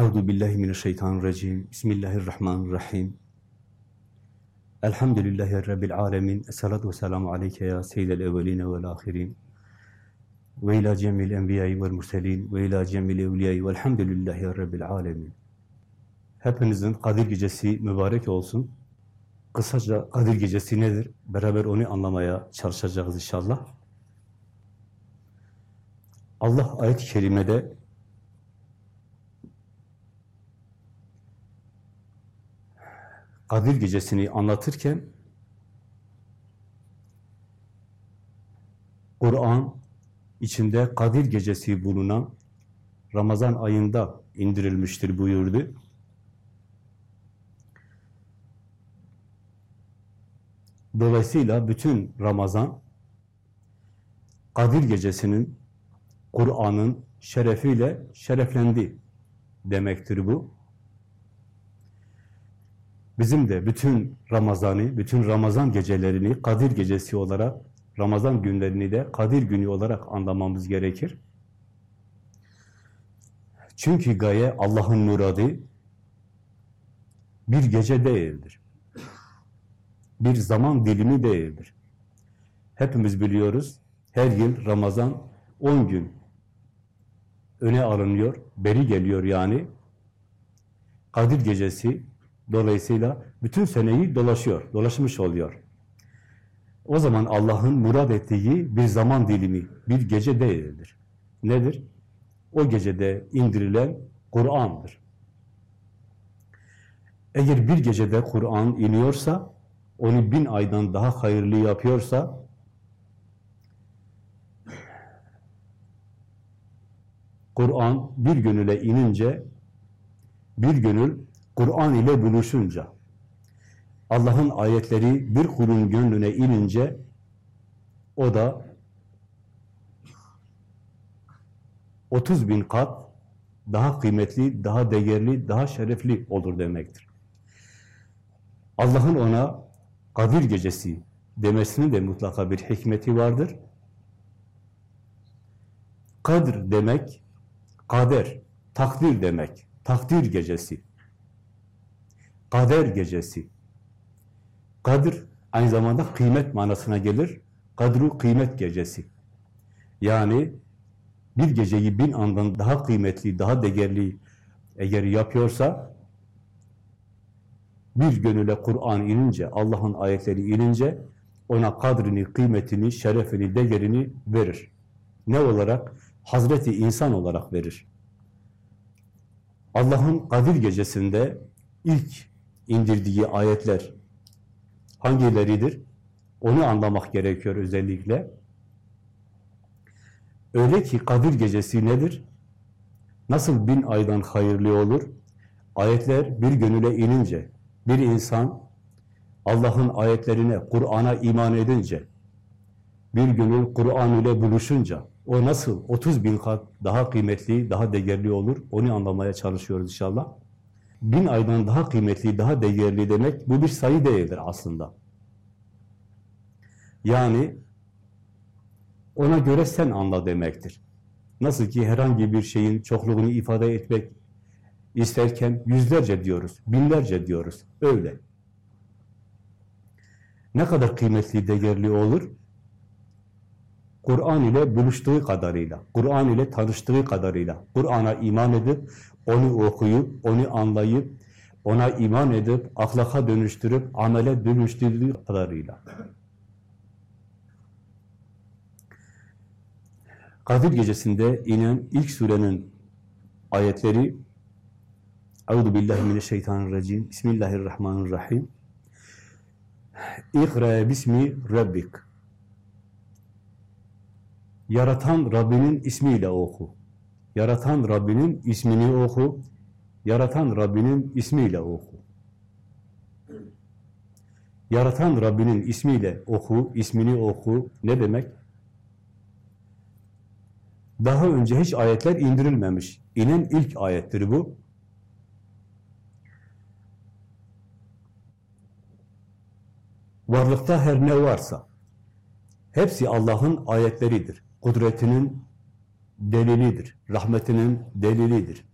Euzu billahi mineşşeytanirracim. Bismillahirrahmanirrahim. Elhamdülillahi rabbil alamin. Essalatu vesselamu aleyke ya seyyidel evvelin ve'l ahirin. Ve ila cemil enbiya'i ve'l murselin ve ila cemil evliya'i ve'lhamdülillahi rabbil alamin. Hepinizin Kadir Gecesi mübarek olsun. Kısaca Kadir Gecesi nedir? Beraber onu anlamaya çalışacağız inşallah. Allah ayet-i kerimede Kadir Gecesi'ni anlatırken Kur'an içinde Kadir Gecesi bulunan Ramazan ayında indirilmiştir buyurdu. Dolayısıyla bütün Ramazan Kadir Gecesi'nin Kur'an'ın şerefiyle şereflendi demektir bu. Bizim de bütün Ramazan'ı, bütün Ramazan gecelerini Kadir Gecesi olarak, Ramazan günlerini de Kadir Günü olarak anlamamız gerekir. Çünkü gaye Allah'ın muradı bir gece değildir. Bir zaman dilimi değildir. Hepimiz biliyoruz, her yıl Ramazan 10 gün öne alınıyor, beri geliyor yani. Kadir Gecesi Dolayısıyla bütün seneyi dolaşıyor, dolaşmış oluyor. O zaman Allah'ın murad ettiği bir zaman dilimi, bir gece değildir. Nedir? O gecede indirilen Kur'an'dır. Eğer bir gecede Kur'an iniyorsa, onu bin aydan daha hayırlı yapıyorsa, Kur'an bir gönüle inince, bir gönül Kur'an ile buluşunca, Allah'ın ayetleri bir kulun gönlüne inince, o da 30 bin kat daha kıymetli, daha değerli, daha şerefli olur demektir. Allah'ın ona Kadir Gecesi demesinin de mutlaka bir hikmeti vardır. Kadir demek, kader, takdir demek, takdir gecesi. Kader gecesi. Kadir aynı zamanda kıymet manasına gelir. Kadru kıymet gecesi. Yani bir geceyi bin andan daha kıymetli, daha değerli eğer yapıyorsa bir gönüle Kur'an inince, Allah'ın ayetleri inince ona kadrini, kıymetini, şerefini, değerini verir. Ne olarak? Hazreti insan olarak verir. Allah'ın Kadir gecesinde ilk indirdiği ayetler hangileridir? Onu anlamak gerekiyor özellikle. Öyle ki Kadir Gecesi nedir? Nasıl bin aydan hayırlı olur? Ayetler bir gönüle inince, bir insan Allah'ın ayetlerine, Kur'an'a iman edince, bir gönül Kur'an ile buluşunca, o nasıl 30 bin kat daha kıymetli, daha değerli olur? Onu anlamaya çalışıyoruz inşallah bin aydan daha kıymetli, daha değerli demek bu bir sayı değildir aslında. Yani ona göre sen anla demektir. Nasıl ki herhangi bir şeyin çokluğunu ifade etmek isterken yüzlerce diyoruz, binlerce diyoruz. Öyle. Ne kadar kıymetli, değerli olur? Kur'an ile buluştuğu kadarıyla, Kur'an ile tanıştığı kadarıyla, Kur'an'a iman edip, onu okuyup, onu anlayıp, ona iman edip, ahlaka dönüştürüp, amele dönüştürdüğü kadarıyla. Kadir gecesinde inen ilk surenin ayetleri Euzu billahi mineşşeytanirracim. Bismillahirrahmanirrahim. İkra bismi rabbik. Yaratan Rabbinin ismiyle oku. Yaratan Rabbinin ismini oku. Yaratan Rabbinin ismiyle oku. Yaratan Rabbinin ismiyle oku, ismini oku. Ne demek? Daha önce hiç ayetler indirilmemiş. İnen ilk ayettir bu. Varlıkta her ne varsa, hepsi Allah'ın ayetleridir. Kudretinin delilidir. Rahmetinin delilidir.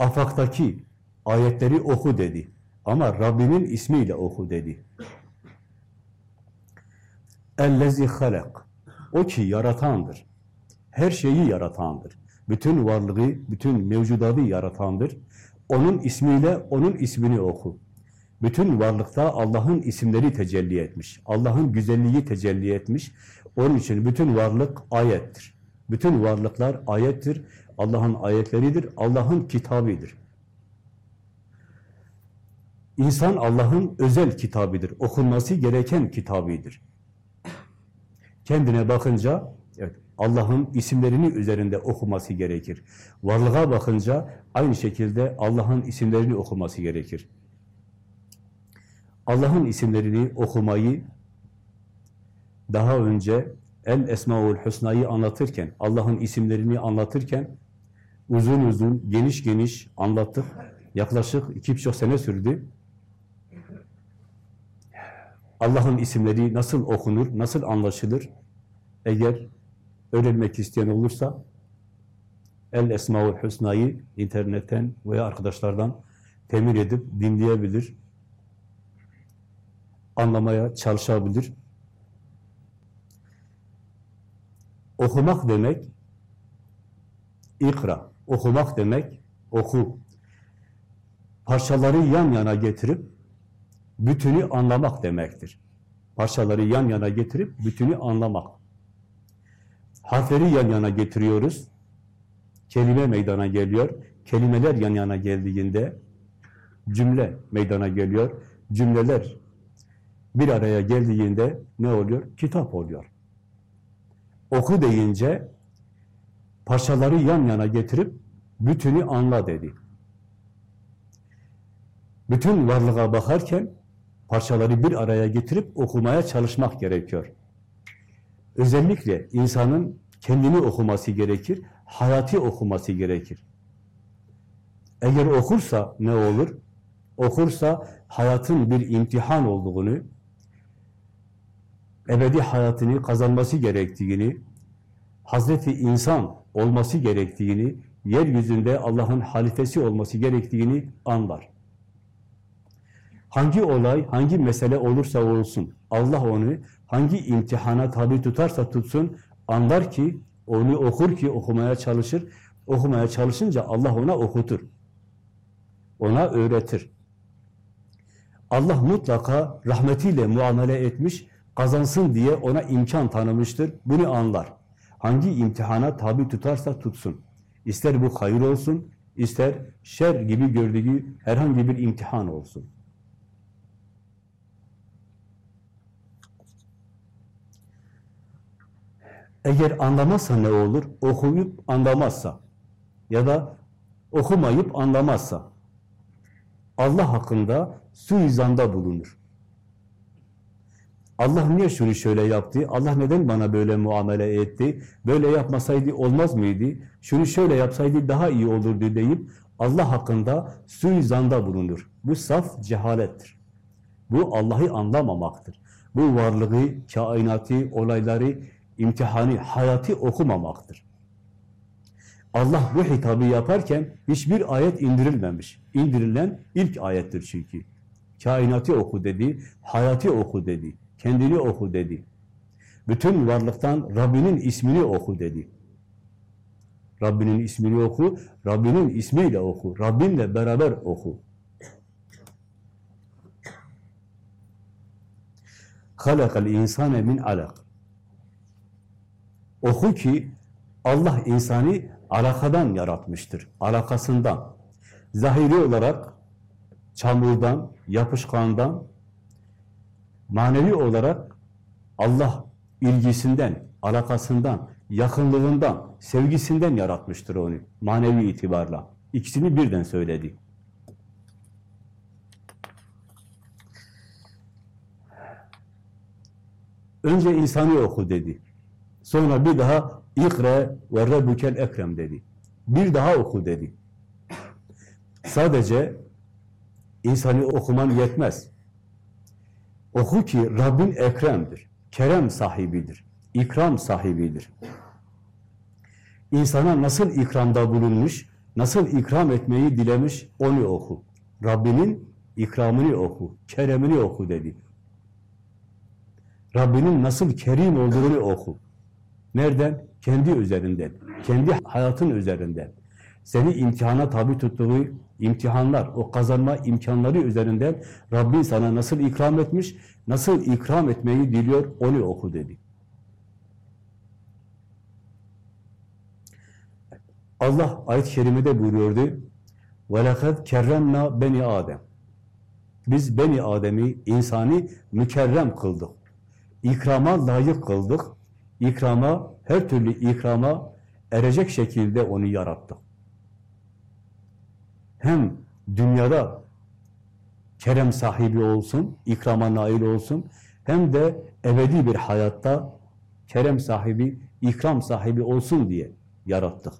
afaktaki ayetleri oku dedi. Ama Rabbinin ismiyle oku dedi. Ellezi halak. O ki yaratandır. Her şeyi yaratandır. Bütün varlığı, bütün mevcudatı yaratandır. Onun ismiyle onun ismini oku. Bütün varlıkta Allah'ın isimleri tecelli etmiş. Allah'ın güzelliği tecelli etmiş. Onun için bütün varlık ayettir. Bütün varlıklar ayettir. Allah'ın ayetleridir. Allah'ın kitabıdır. İnsan Allah'ın özel kitabıdır. Okunması gereken kitabıdır. Kendine bakınca evet, Allah'ın isimlerini üzerinde okuması gerekir. Varlığa bakınca aynı şekilde Allah'ın isimlerini okuması gerekir. Allah'ın isimlerini okumayı daha önce El Esmaül Hüsna'yı anlatırken, Allah'ın isimlerini anlatırken uzun uzun, geniş geniş anlattık. Yaklaşık iki buçuk sene sürdü. Allah'ın isimleri nasıl okunur, nasıl anlaşılır? Eğer öğrenmek isteyen olursa El Esmaül Hüsna'yı internetten veya arkadaşlardan temin edip dinleyebilir. Anlamaya çalışabilir. Okumak demek ikra. Okumak demek oku. Parçaları yan yana getirip bütünü anlamak demektir. Parçaları yan yana getirip bütünü anlamak. Harfleri yan yana getiriyoruz. Kelime meydana geliyor. Kelimeler yan yana geldiğinde cümle meydana geliyor. Cümleler bir araya geldiğinde ne oluyor? Kitap oluyor. Oku deyince parçaları yan yana getirip bütünü anla dedi. Bütün varlığa bakarken parçaları bir araya getirip okumaya çalışmak gerekiyor. Özellikle insanın kendini okuması gerekir, hayatı okuması gerekir. Eğer okursa ne olur? Okursa hayatın bir imtihan olduğunu, ebedi hayatını kazanması gerektiğini, Hazreti insan olması gerektiğini, yeryüzünde Allah'ın halifesi olması gerektiğini anlar. Hangi olay, hangi mesele olursa olsun, Allah onu hangi imtihana tabi tutarsa tutsun, anlar ki, onu okur ki okumaya çalışır. Okumaya çalışınca Allah ona okutur. Ona öğretir. Allah mutlaka rahmetiyle muamele etmiş, kazansın diye ona imkan tanımıştır. Bunu anlar. Hangi imtihana tabi tutarsa tutsun. İster bu hayır olsun, ister şer gibi gördüğü herhangi bir imtihan olsun. Eğer anlamazsa ne olur? Okuyup anlamazsa ya da okumayıp anlamazsa Allah hakkında suizanda bulunur. Allah niye şunu şöyle yaptı? Allah neden bana böyle muamele etti? Böyle yapmasaydı olmaz mıydı? Şunu şöyle yapsaydı daha iyi olurdu deyip Allah hakkında suizanda bulunur. Bu saf cehalettir. Bu Allah'ı anlamamaktır. Bu varlığı, kainatı, olayları, imtihanı, hayatı okumamaktır. Allah bu hitabı yaparken hiçbir ayet indirilmemiş. İndirilen ilk ayettir çünkü. Kainatı oku dedi, hayatı oku dedi, kendini oku dedi. Bütün varlıktan Rabbinin ismini oku dedi. Rabbinin ismini oku, Rabbinin ismiyle oku, Rabbinle beraber oku. halakal insane min alak. Oku ki Allah insanı alakadan yaratmıştır. Alakasından. Zahiri olarak çamurdan, yapışkandan, manevi olarak Allah ilgisinden, alakasından, yakınlığından, sevgisinden yaratmıştır onu manevi itibarla. İkisini birden söyledi. Önce insanı oku dedi. Sonra bir daha ikre ve rabbukel ekrem dedi. Bir daha oku dedi. Sadece insanı okuman yetmez. Oku ki Rabbin ekremdir. Kerem sahibidir. ikram sahibidir. İnsana nasıl ikramda bulunmuş, nasıl ikram etmeyi dilemiş onu oku. Rabbinin ikramını oku, keremini oku dedi. Rabbinin nasıl kerim olduğunu oku. Nereden? Kendi üzerinden, kendi hayatın üzerinden Seni imtihana tabi tuttuğu imtihanlar, o kazanma imkanları üzerinden Rabbin sana nasıl ikram etmiş, nasıl ikram etmeyi diliyor onu oku dedi. Allah ayet-i kerimede buyuruyordu. وَلَقَدْ kerremna beni Adem. Biz beni Adem'i, insanı mükerrem kıldık. İkrama layık kıldık. İkrama, her türlü ikrama erecek şekilde onu yarattık. Hem dünyada kerem sahibi olsun, ikrama nail olsun, hem de ebedi bir hayatta kerem sahibi, ikram sahibi olsun diye yarattık.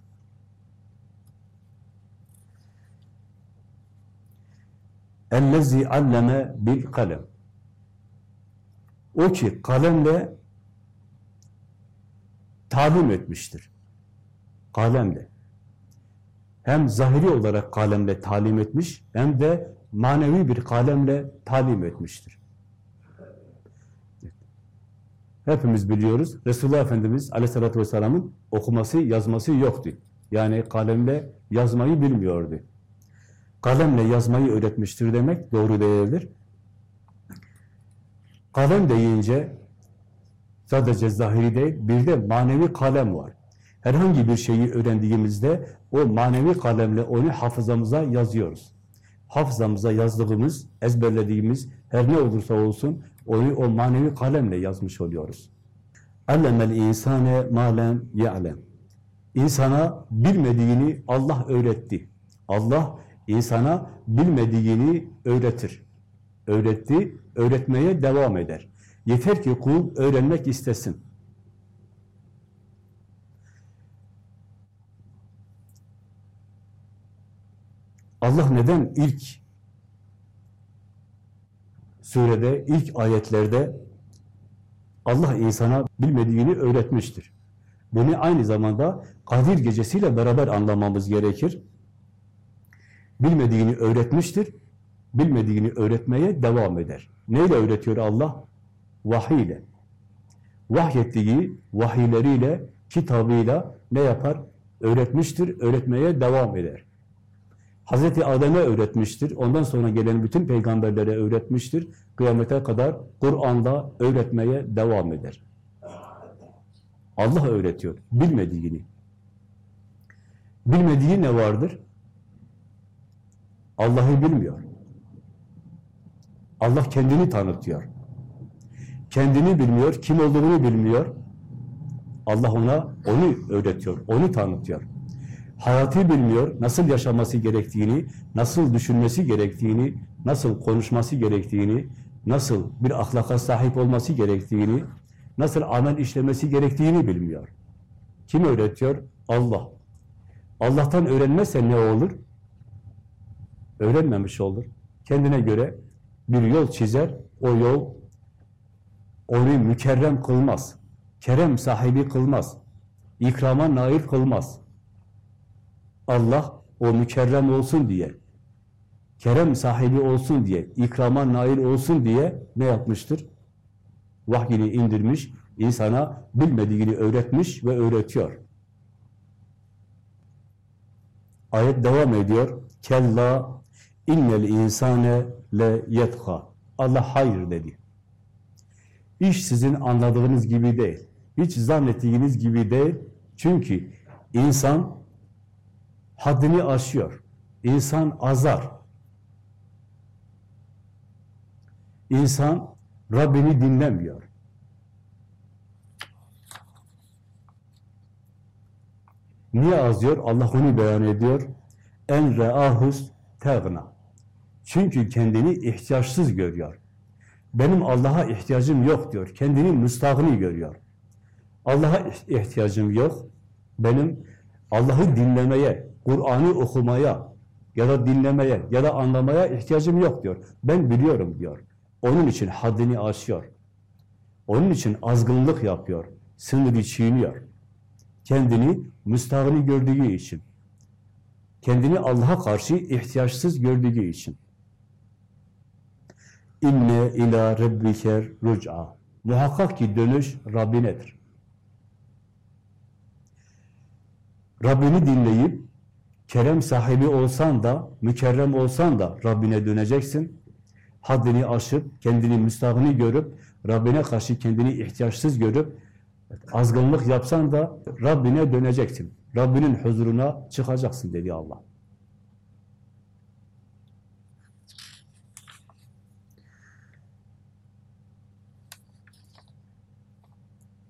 اَلَّذ۪ي alleme bil kalem. O ki kalemle talim etmiştir. Kalemle. Hem zahiri olarak kalemle talim etmiş, hem de manevi bir kalemle talim etmiştir. Hepimiz biliyoruz, Resulullah Efendimiz Aleyhisselatü Vesselam'ın okuması, yazması yoktu. Yani kalemle yazmayı bilmiyordu kalemle yazmayı öğretmiştir demek doğru değildir. Kalem deyince sadece zahiri değil, bir de manevi kalem var. Herhangi bir şeyi öğrendiğimizde o manevi kalemle onu hafızamıza yazıyoruz. Hafızamıza yazdığımız, ezberlediğimiz her ne olursa olsun onu o manevi kalemle yazmış oluyoruz. Allemel insane malen ya'lem. İnsana bilmediğini Allah öğretti. Allah insana bilmediğini öğretir. Öğretti, öğretmeye devam eder. Yeter ki kul öğrenmek istesin. Allah neden ilk surede, ilk ayetlerde Allah insana bilmediğini öğretmiştir. Bunu aynı zamanda Kadir gecesiyle beraber anlamamız gerekir bilmediğini öğretmiştir. Bilmediğini öğretmeye devam eder. Neyle öğretiyor Allah? Vahiy ile. Vahyettiği vahiyleriyle, kitabıyla ne yapar? Öğretmiştir, öğretmeye devam eder. Hazreti Adem'e öğretmiştir, ondan sonra gelen bütün peygamberlere öğretmiştir. Kıyamete kadar Kur'an'da öğretmeye devam eder. Allah öğretiyor, bilmediğini. Bilmediği ne vardır? Allah'ı bilmiyor. Allah kendini tanıtıyor. Kendini bilmiyor, kim olduğunu bilmiyor. Allah ona onu öğretiyor, onu tanıtıyor. Hayatı bilmiyor, nasıl yaşaması gerektiğini, nasıl düşünmesi gerektiğini, nasıl konuşması gerektiğini, nasıl bir ahlaka sahip olması gerektiğini, nasıl amel işlemesi gerektiğini bilmiyor. Kim öğretiyor? Allah. Allah'tan öğrenmezse ne olur? öğrenmemiş olur. Kendine göre bir yol çizer, o yol onu mükerrem kılmaz. Kerem sahibi kılmaz. İkrama nail kılmaz. Allah o mükerrem olsun diye, kerem sahibi olsun diye, ikrama nail olsun diye ne yapmıştır? Vahyini indirmiş, insana bilmediğini öğretmiş ve öğretiyor. Ayet devam ediyor. Kella İnnel insane le yetha. Allah hayır dedi. İş sizin anladığınız gibi değil. Hiç zannettiğiniz gibi değil. Çünkü insan haddini aşıyor. İnsan azar. İnsan Rabbini dinlemiyor. Niye azıyor? Allah onu beyan ediyor. En reahus tegna. Çünkü kendini ihtiyaçsız görüyor. Benim Allah'a ihtiyacım yok diyor. Kendini müstahını görüyor. Allah'a ihtiyacım yok. Benim Allah'ı dinlemeye, Kur'an'ı okumaya ya da dinlemeye ya da anlamaya ihtiyacım yok diyor. Ben biliyorum diyor. Onun için haddini aşıyor. Onun için azgınlık yapıyor. Sınırı çiğniyor. Kendini müstahını gördüğü için. Kendini Allah'a karşı ihtiyaçsız gördüğü için. İnne ila rabbike ruc'a. Muhakkak ki dönüş Rabbinedir. Rabbini dinleyip kerem sahibi olsan da, mükerrem olsan da Rabbine döneceksin. Haddini aşıp, kendini müstahını görüp, Rabbine karşı kendini ihtiyaçsız görüp, azgınlık yapsan da Rabbine döneceksin. Rabbinin huzuruna çıkacaksın dedi Allah.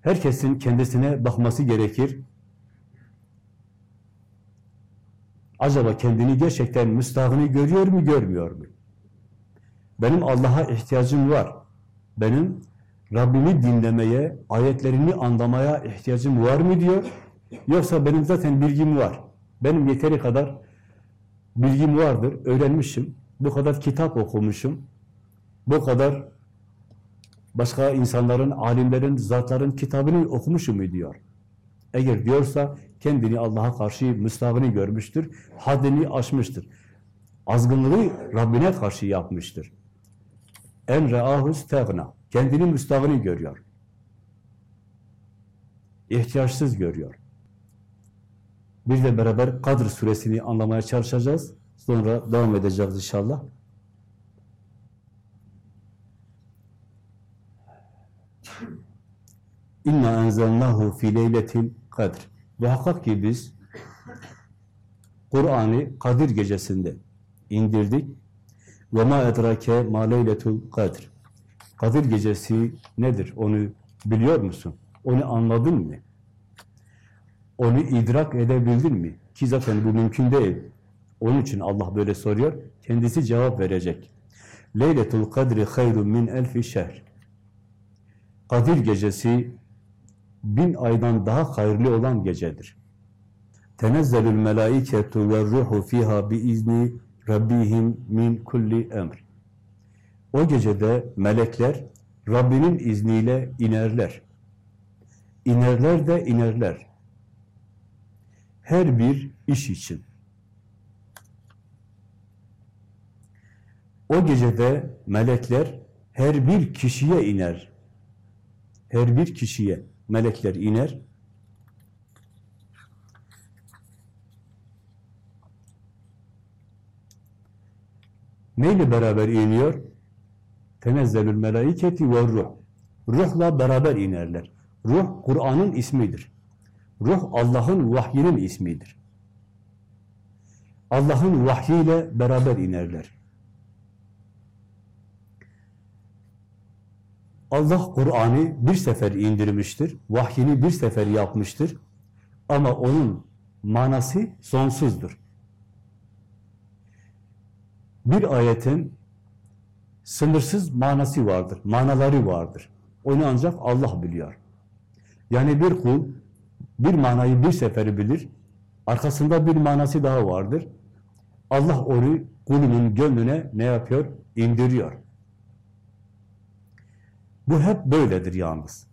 Herkesin kendisine bakması gerekir. Acaba kendini gerçekten müstahını görüyor mu, görmüyor mu? Benim Allah'a ihtiyacım var. Benim Rabbimi dinlemeye, ayetlerini anlamaya ihtiyacım var mı diyor. Yoksa benim zaten bilgim var. Benim yeteri kadar bilgim vardır, öğrenmişim. Bu kadar kitap okumuşum. Bu kadar başka insanların, alimlerin, zatların kitabını okumuşum mu diyor. Eğer diyorsa kendini Allah'a karşı müstahını görmüştür, haddini aşmıştır. Azgınlığı Rabbine karşı yapmıştır. En re'ahus tegna. Kendini müstahını görüyor. İhtiyaçsız görüyor. Bir de beraber Kadr suresini anlamaya çalışacağız. Sonra devam edeceğiz inşallah. İnna enzelnahu fi leyletil kadr. Muhakkak ki biz Kur'an'ı Kadir gecesinde indirdik. Ma edrake ma leyletul kadr. Kadir gecesi nedir? Onu biliyor musun? Onu anladın mı? Onu idrak edebildin mi? Ki zaten bu mümkün değil. Onun için Allah böyle soruyor. Kendisi cevap verecek. Leyletul kadri hayrun min elfi şehr. Kadir gecesi bin aydan daha hayırlı olan gecedir. Tenezzelül melâiketu ve ruhu fiha bi izni rabbihim min kulli emr. O gecede melekler Rabbinin izniyle inerler. İnerler de inerler. Her bir iş için. O gecede melekler her bir kişiye iner. Her bir kişiye melekler iner. Neyle beraber iniyor? Tenezzelül melaiketi ve ruh. Ruhla beraber inerler. Ruh, Kur'an'ın ismidir. Ruh, Allah'ın vahyinin ismidir. Allah'ın vahyiyle beraber inerler. Allah Kur'an'ı bir sefer indirmiştir, vahyini bir sefer yapmıştır ama onun manası sonsuzdur. Bir ayetin sınırsız manası vardır, manaları vardır. Onu ancak Allah biliyor. Yani bir kul bir manayı bir seferi bilir, arkasında bir manası daha vardır. Allah onu kulunun gönlüne ne yapıyor? İndiriyor. Bu hep böyledir yalnız.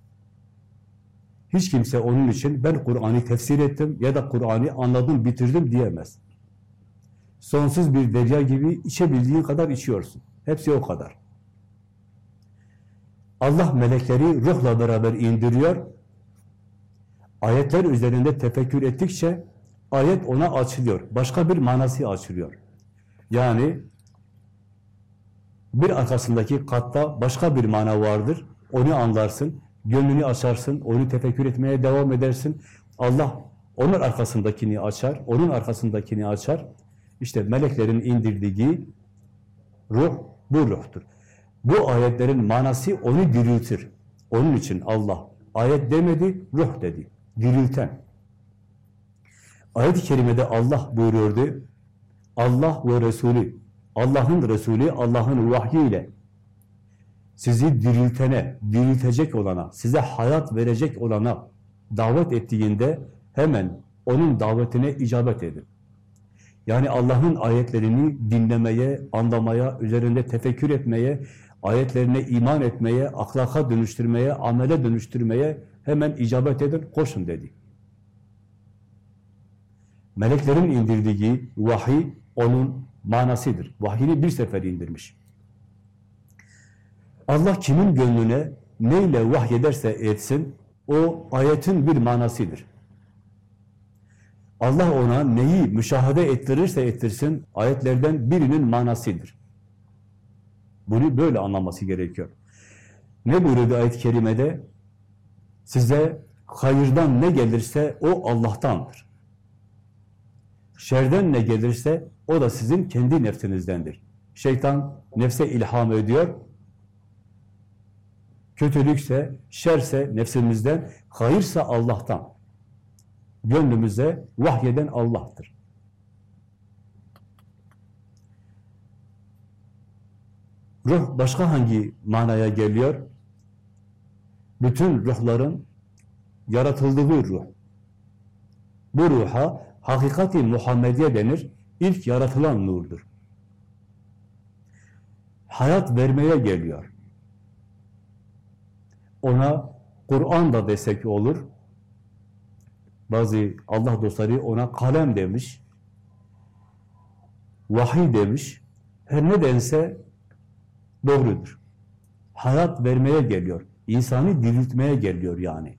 Hiç kimse onun için ben Kur'an'ı tefsir ettim ya da Kur'an'ı anladım, bitirdim diyemez. Sonsuz bir derya gibi içebildiğin kadar içiyorsun. Hepsi o kadar. Allah melekleri ruhla beraber indiriyor. Ayetler üzerinde tefekkür ettikçe ayet ona açılıyor. Başka bir manası açılıyor. Yani bir arkasındaki katta başka bir mana vardır. Onu anlarsın, gönlünü açarsın, onu tefekkür etmeye devam edersin. Allah onun arkasındakini açar, onun arkasındakini açar. İşte meleklerin indirdiği ruh bu ruhtur. Bu ayetlerin manası onu diriltir. Onun için Allah ayet demedi, ruh dedi. Dirilten. Ayet-i kerimede Allah buyuruyordu. Allah ve Resulü, Allah'ın Resulü, Allah'ın vahyiyle sizi diriltene, diriltecek olana, size hayat verecek olana davet ettiğinde hemen onun davetine icabet edin. Yani Allah'ın ayetlerini dinlemeye, anlamaya, üzerinde tefekkür etmeye, ayetlerine iman etmeye, ahlaka dönüştürmeye, amele dönüştürmeye hemen icabet edin, koşun dedi. Meleklerin indirdiği vahiy onun manasıdır. Vahyini bir sefer indirmiş. Allah kimin gönlüne neyle vahyederse etsin, o ayetin bir manasıdır. Allah ona neyi müşahede ettirirse ettirsin, ayetlerden birinin manasıdır. Bunu böyle anlaması gerekiyor. Ne buyuruyordu ayet-i kerimede? Size hayırdan ne gelirse o Allah'tandır. Şerden ne gelirse o da sizin kendi nefsinizdendir. Şeytan nefse ilham ediyor. Kötülükse, şerse nefsimizden, hayırsa Allah'tan. Gönlümüze vahyeden Allah'tır. Ruh başka hangi manaya geliyor? Bütün ruhların yaratıldığı ruh. Bu ruha hakikati Muhammediye denir. İlk yaratılan nurdur. Hayat vermeye geliyor. Ona Kur'an da desek olur. Bazı Allah dostları ona kalem demiş. Vahiy demiş. Her ne dense doğrudur. Hayat vermeye geliyor. İnsanı diriltmeye geliyor yani.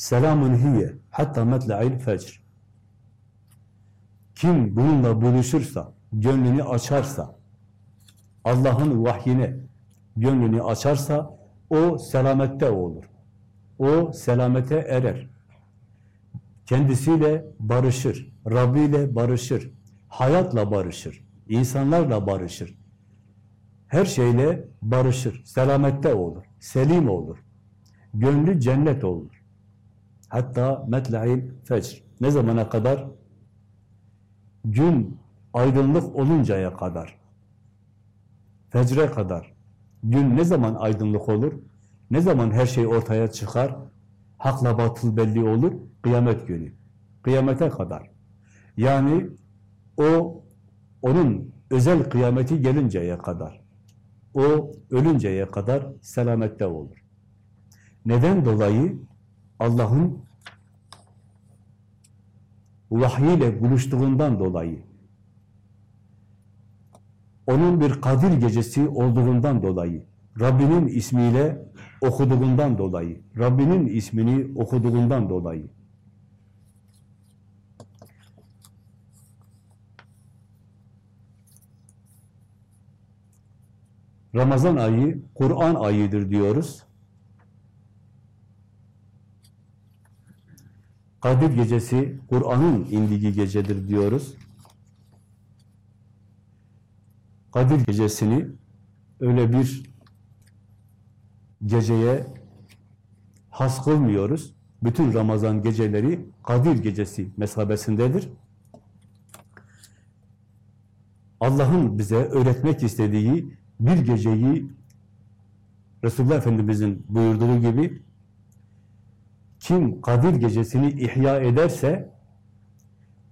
Selamun hiye hatta metla'il fecr. Kim bununla buluşursa, gönlünü açarsa, Allah'ın vahyine gönlünü açarsa, o selamette olur. O selamete erer. Kendisiyle barışır, Rabbi ile barışır, hayatla barışır, insanlarla barışır. Her şeyle barışır, selamette olur, selim olur. Gönlü cennet olur. Hatta metla'il fecr. Ne zamana kadar? Gün aydınlık oluncaya kadar. Fecre kadar. Gün ne zaman aydınlık olur? Ne zaman her şey ortaya çıkar? Hakla batıl belli olur? Kıyamet günü. Kıyamete kadar. Yani o onun özel kıyameti gelinceye kadar. O ölünceye kadar selamette olur. Neden dolayı? Allah'ın vahyiyle buluştuğundan dolayı, onun bir Kadir gecesi olduğundan dolayı, Rabbinin ismiyle okuduğundan dolayı, Rabbinin ismini okuduğundan dolayı. Ramazan ayı Kur'an ayıdır diyoruz. Kadir gecesi Kur'an'ın indiği gecedir diyoruz. Kadir gecesini öyle bir geceye has kılmıyoruz. Bütün Ramazan geceleri Kadir gecesi mesabesindedir. Allah'ın bize öğretmek istediği bir geceyi Resulullah Efendimiz'in buyurduğu gibi kim Kadir gecesini ihya ederse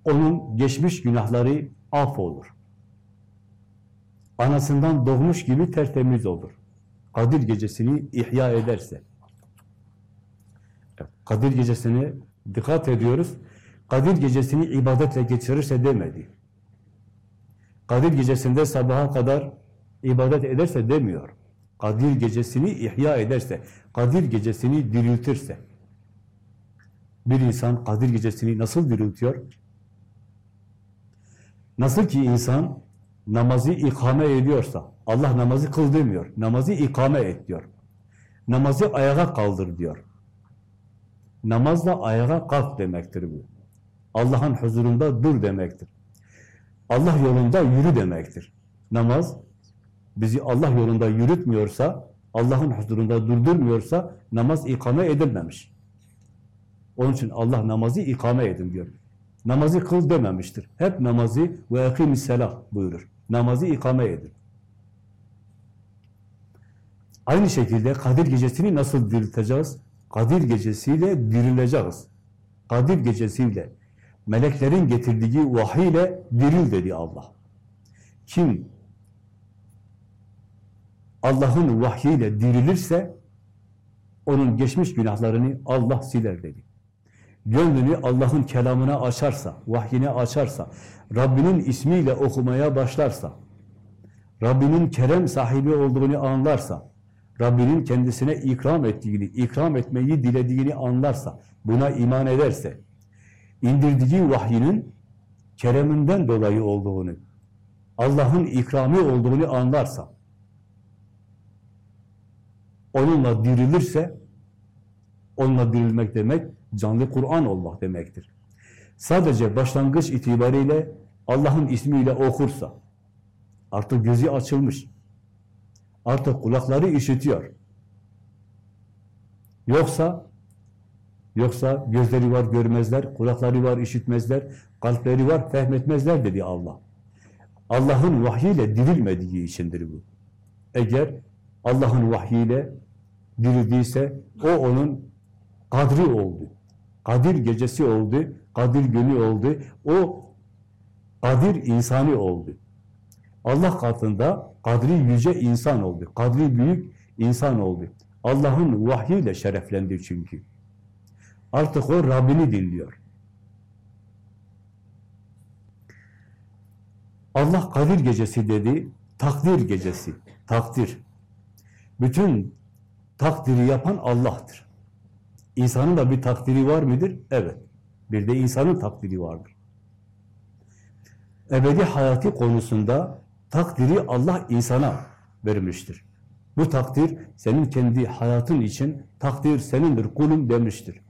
onun geçmiş günahları af olur. Anasından doğmuş gibi tertemiz olur. Kadir gecesini ihya ederse. Kadir gecesine dikkat ediyoruz. Kadir gecesini ibadetle geçirirse demedi. Kadir gecesinde sabaha kadar ibadet ederse demiyor. Kadir gecesini ihya ederse, Kadir gecesini diriltirse. Bir insan Kadir gecesini nasıl diriltiyor? Nasıl ki insan namazı ikame ediyorsa, Allah namazı kıl demiyor, namazı ikame et diyor. Namazı ayağa kaldır diyor. Namazla ayağa kalk demektir bu. Allah'ın huzurunda dur demektir. Allah yolunda yürü demektir. Namaz bizi Allah yolunda yürütmüyorsa, Allah'ın huzurunda durdurmuyorsa namaz ikame edilmemiş. Onun için Allah namazı ikame edin diyor. Namazı kıl dememiştir. Hep namazı ve ekimis selah buyurur. Namazı ikame edin. Aynı şekilde Kadir gecesini nasıl dirilteceğiz? Kadir gecesiyle dirileceğiz. Kadir gecesiyle, meleklerin getirdiği vahiy ile diril dedi Allah. Kim Allah'ın vahyiyle dirilirse onun geçmiş günahlarını Allah siler dedi. Gönlünü Allah'ın kelamına açarsa, vahyine açarsa, Rabbinin ismiyle okumaya başlarsa, Rabbinin kerem sahibi olduğunu anlarsa, Rabbinin kendisine ikram ettiğini, ikram etmeyi dilediğini anlarsa, buna iman ederse, indirdiği vahyinin kereminden dolayı olduğunu, Allah'ın ikramı olduğunu anlarsa, onunla dirilirse, onunla dirilmek demek, canlı Kur'an olmak demektir. Sadece başlangıç itibariyle Allah'ın ismiyle okursa, artık gözü açılmış, artık kulakları işitiyor. Yoksa, yoksa gözleri var görmezler, kulakları var işitmezler, kalpleri var fehmetmezler dedi Allah. Allah'ın vahyiyle dirilmediği içindir bu. Eğer Allah'ın vahyiyle dirildiyse o onun kadri oldu. Kadir gecesi oldu, Kadir günü oldu. O Kadir insani oldu. Allah katında kadri yüce insan oldu. Kadri büyük insan oldu. Allah'ın vahyiyle şereflendi çünkü. Artık o Rabbini dinliyor. Allah Kadir gecesi dedi, takdir gecesi, takdir. Bütün takdiri yapan Allah'tır. İnsanın da bir takdiri var mıdır? Evet. Bir de insanın takdiri vardır. Ebedi hayatı konusunda takdiri Allah insana vermiştir. Bu takdir senin kendi hayatın için takdir senindir, kulum demiştir.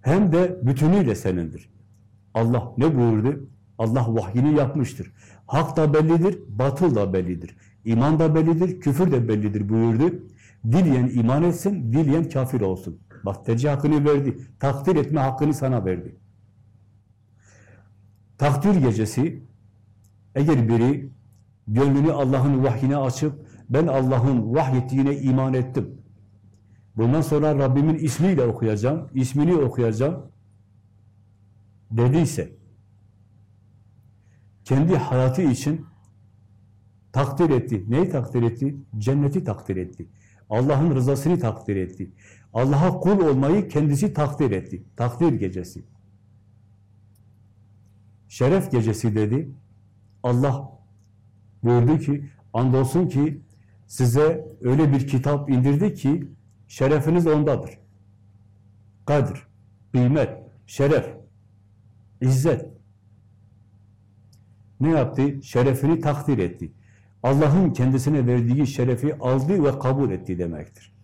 Hem de bütünüyle senindir. Allah ne buyurdu? Allah vahyini yapmıştır. Hak da bellidir, batıl da bellidir. İman da bellidir, küfür de bellidir buyurdu. Dileyen iman etsin, dileyen kafir olsun. Bak tercih hakkını verdi. Takdir etme hakkını sana verdi. Takdir gecesi eğer biri gönlünü Allah'ın vahyine açıp ben Allah'ın vahyettiğine iman ettim. Bundan sonra Rabbimin ismiyle okuyacağım, ismini okuyacağım dediyse kendi hayatı için takdir etti. Neyi takdir etti? Cenneti takdir etti. Allah'ın rızasını takdir etti. Allah'a kul olmayı kendisi takdir etti. Takdir gecesi. Şeref gecesi dedi. Allah buyurdu ki, andolsun ki size öyle bir kitap indirdi ki şerefiniz ondadır. Kadir, kıymet, şeref, izzet. Ne yaptı? Şerefini takdir etti. Allah'ın kendisine verdiği şerefi aldı ve kabul etti demektir.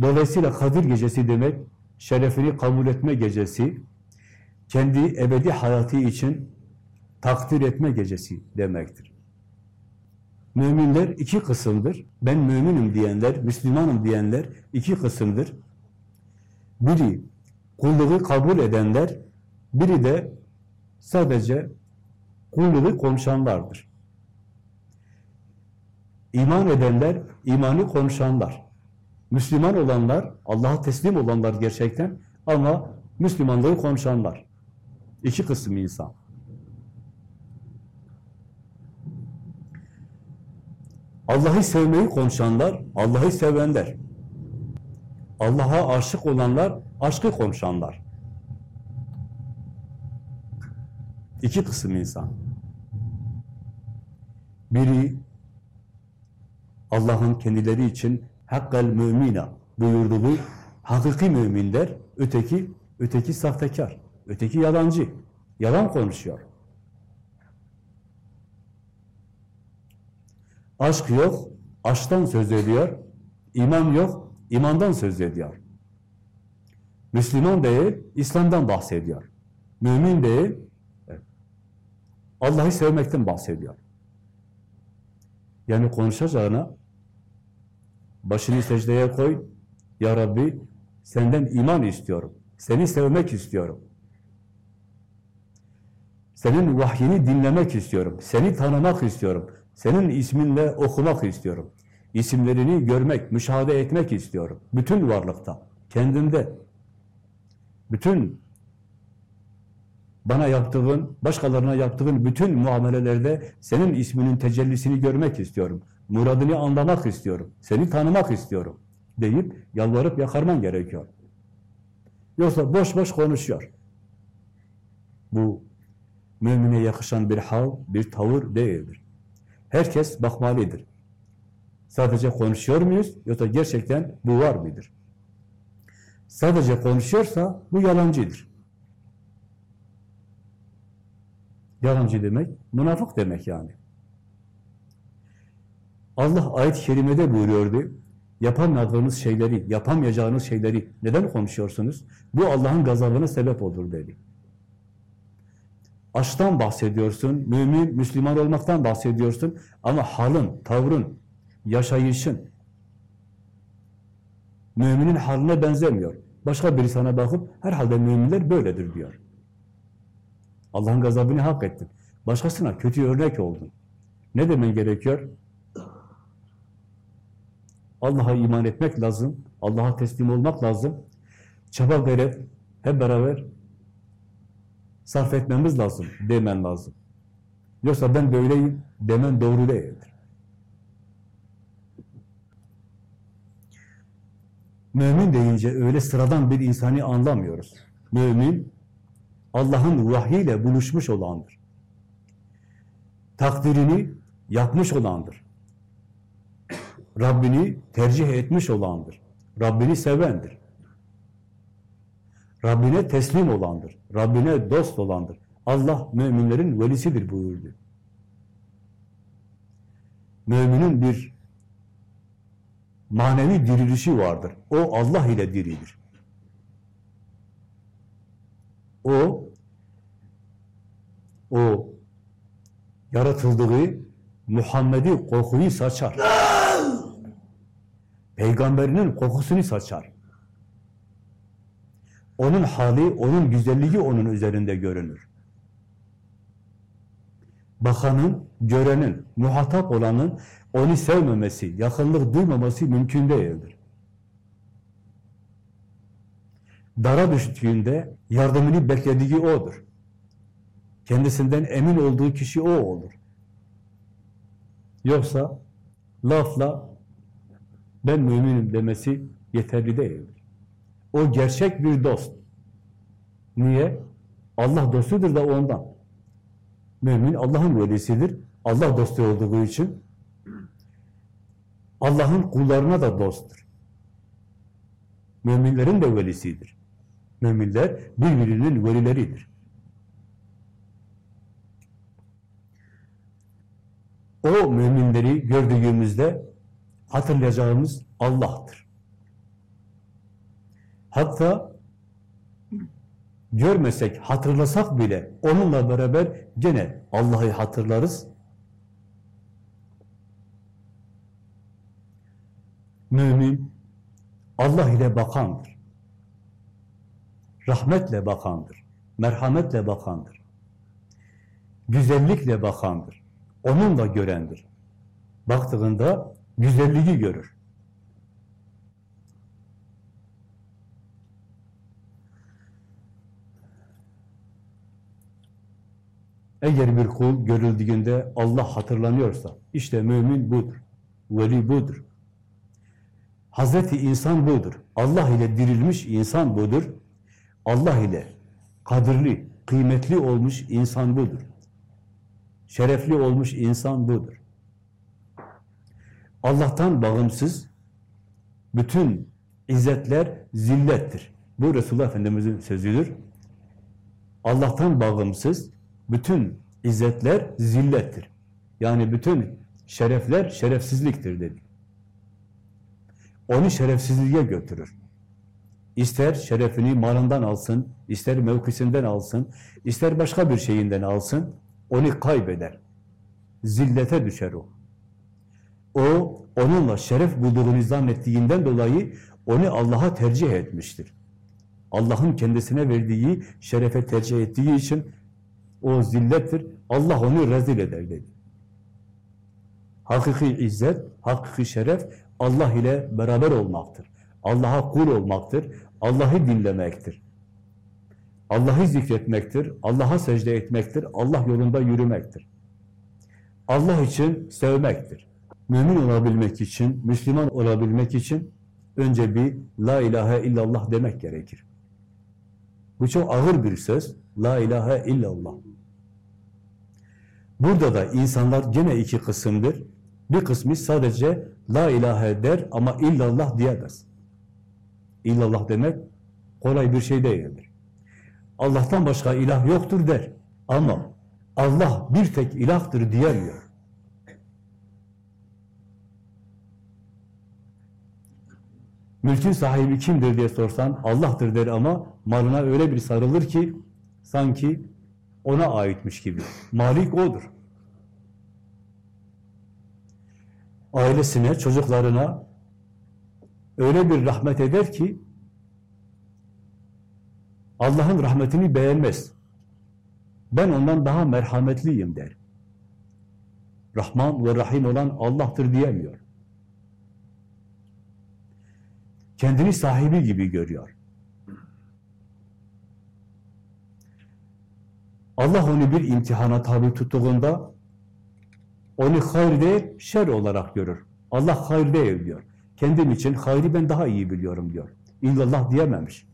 Dolayısıyla Kadir Gecesi demek, şerefini kabul etme gecesi, kendi ebedi hayatı için takdir etme gecesi demektir. Müminler iki kısımdır. Ben müminim diyenler, Müslümanım diyenler iki kısımdır. Biri kulluğu kabul edenler, biri de sadece kulluğu konuşanlardır. İman edenler, imanı konuşanlar. Müslüman olanlar, Allah'a teslim olanlar gerçekten ama Müslümanlığı konuşanlar. İki kısım insan. Allah'ı sevmeyi konuşanlar, Allah'ı sevenler. Allah'a aşık olanlar, aşkı konuşanlar. İki kısım insan. Biri Allah'ın kendileri için hakkal mümina buyurduğu hakiki müminler, öteki öteki sahtekar, öteki yalancı. Yalan konuşuyor. Aşk yok, aşktan söz ediyor. İman yok, imandan söz ediyor. Müslüman değil, İslam'dan bahsediyor. Mümin değil, Allah'ı sevmekten bahsediyor. Yani konuşacağına başını secdeye koy. Ya Rabbi senden iman istiyorum. Seni sevmek istiyorum. Senin vahyini dinlemek istiyorum. Seni tanımak istiyorum. Senin isminle okumak istiyorum. İsimlerini görmek, müşahede etmek istiyorum. Bütün varlıkta, kendimde. Bütün bana yaptığın, başkalarına yaptığın bütün muamelelerde senin isminin tecellisini görmek istiyorum. Muradını anlamak istiyorum. Seni tanımak istiyorum. deyip yalvarıp yakarman gerekiyor. Yoksa boş boş konuşuyor. Bu mümine yakışan bir hal, bir tavır değildir. Herkes bakmalıdır. Sadece konuşuyor muyuz yoksa gerçekten bu var mıdır? Sadece konuşuyorsa bu yalancıdır. Yalancı demek, münafık demek yani. Allah ayet-i kerimede buyuruyordu, yapamadığınız şeyleri, yapamayacağınız şeyleri neden konuşuyorsunuz? Bu Allah'ın gazabına sebep olur dedi. Aşktan bahsediyorsun, mümin, Müslüman olmaktan bahsediyorsun ama halın, tavrın, yaşayışın müminin haline benzemiyor. Başka biri sana bakıp herhalde müminler böyledir diyor. Allah'ın gazabını hak ettin. Başkasına kötü örnek oldun. Ne demen gerekiyor? Allah'a iman etmek lazım. Allah'a teslim olmak lazım. Çaba gayret hep beraber sarf etmemiz lazım demen lazım. Yoksa ben böyleyim demen doğru değildir. Mümin deyince öyle sıradan bir insanı anlamıyoruz. Mümin, Allah'ın vahyiyle buluşmuş olandır. Takdirini yapmış olandır. Rabbini tercih etmiş olandır. Rabbini sevendir. Rabbine teslim olandır. Rabbine dost olandır. Allah müminlerin velisidir buyurdu. Müminin bir manevi dirilişi vardır. O Allah ile diridir. O o yaratıldığı Muhammed'i kokuyu saçar. Peygamberinin kokusunu saçar. Onun hali, onun güzelliği onun üzerinde görünür. Bakanın, görenin, muhatap olanın onu sevmemesi, yakınlık duymaması mümkün değildir. Dara düştüğünde yardımını beklediği O'dur. Kendisinden emin olduğu kişi O olur. Yoksa lafla ben müminim demesi yeterli değildir. O gerçek bir dost. Niye? Allah dostudur da ondan. Mümin Allah'ın velisidir. Allah dostu olduğu için Allah'ın kullarına da dosttur. Müminlerin de velisidir. Müminler birbirinin velileridir. O müminleri gördüğümüzde hatırlayacağımız Allah'tır. Hatta görmesek, hatırlasak bile onunla beraber gene Allah'ı hatırlarız. Mümin Allah ile bakandır. Rahmetle bakandır. Merhametle bakandır. Güzellikle bakandır. Onunla görendir. Baktığında güzelliği görür. Eğer bir kul görüldüğünde Allah hatırlanıyorsa, işte mümin budur, veli budur. Hazreti insan budur. Allah ile dirilmiş insan budur. Allah ile kadirli, kıymetli olmuş insan budur. Şerefli olmuş insan budur. Allah'tan bağımsız bütün izzetler zillettir. Bu Resulullah Efendimiz'in sözüdür. Allah'tan bağımsız bütün izzetler zillettir. Yani bütün şerefler şerefsizliktir dedi. Onu şerefsizliğe götürür. İster şerefini malından alsın, ister mevkisinden alsın, ister başka bir şeyinden alsın, onu kaybeder. Zillete düşer o. O, onunla şeref bulduğunu zannettiğinden dolayı onu Allah'a tercih etmiştir. Allah'ın kendisine verdiği şerefe tercih ettiği için o zillettir. Allah onu rezil eder dedi. Hakiki izzet, hakiki şeref Allah ile beraber olmaktır. Allah'a kul olmaktır. Allah'ı dinlemektir. Allah'ı zikretmektir. Allah'a secde etmektir. Allah yolunda yürümektir. Allah için sevmektir. Mümin olabilmek için, Müslüman olabilmek için önce bir la ilahe illallah demek gerekir. Bu çok ağır bir söz. La ilahe illallah. Burada da insanlar gene iki kısımdır. Bir kısmı sadece la ilahe der ama illallah diyemez. İllallah demek kolay bir şey değildir. Allah'tan başka ilah yoktur der. Ama Allah bir tek ilahtır diyemiyor. Mülkün sahibi kimdir diye sorsan Allah'tır der ama malına öyle bir sarılır ki sanki ona aitmiş gibi. Malik odur. Ailesine, çocuklarına öyle bir rahmet eder ki Allah'ın rahmetini beğenmez. Ben ondan daha merhametliyim der. Rahman ve Rahim olan Allah'tır diyemiyor. Kendini sahibi gibi görüyor. Allah onu bir imtihana tabi tuttuğunda onu hayır değil, şer olarak görür. Allah hayır değil diyor. Kendim için hayrı ben daha iyi biliyorum diyor. İllallah diyememiş.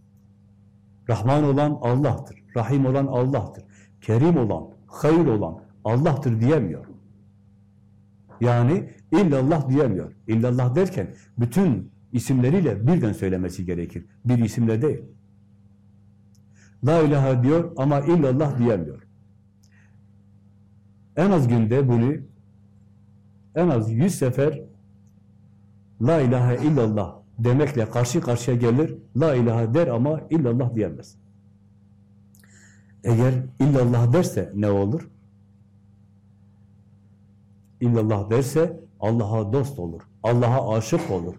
Rahman olan Allah'tır. Rahim olan Allah'tır. Kerim olan, hayır olan Allah'tır diyemiyor. Yani illallah diyemiyor. İllallah derken bütün isimleriyle birden söylemesi gerekir. Bir isimle değil. La ilahe diyor ama illallah diyemiyor. En az günde bunu en az yüz sefer La ilahe illallah demekle karşı karşıya gelir. La ilahe der ama illallah diyemez. Eğer illallah derse ne olur? İllallah derse Allah'a dost olur. Allah'a aşık olur.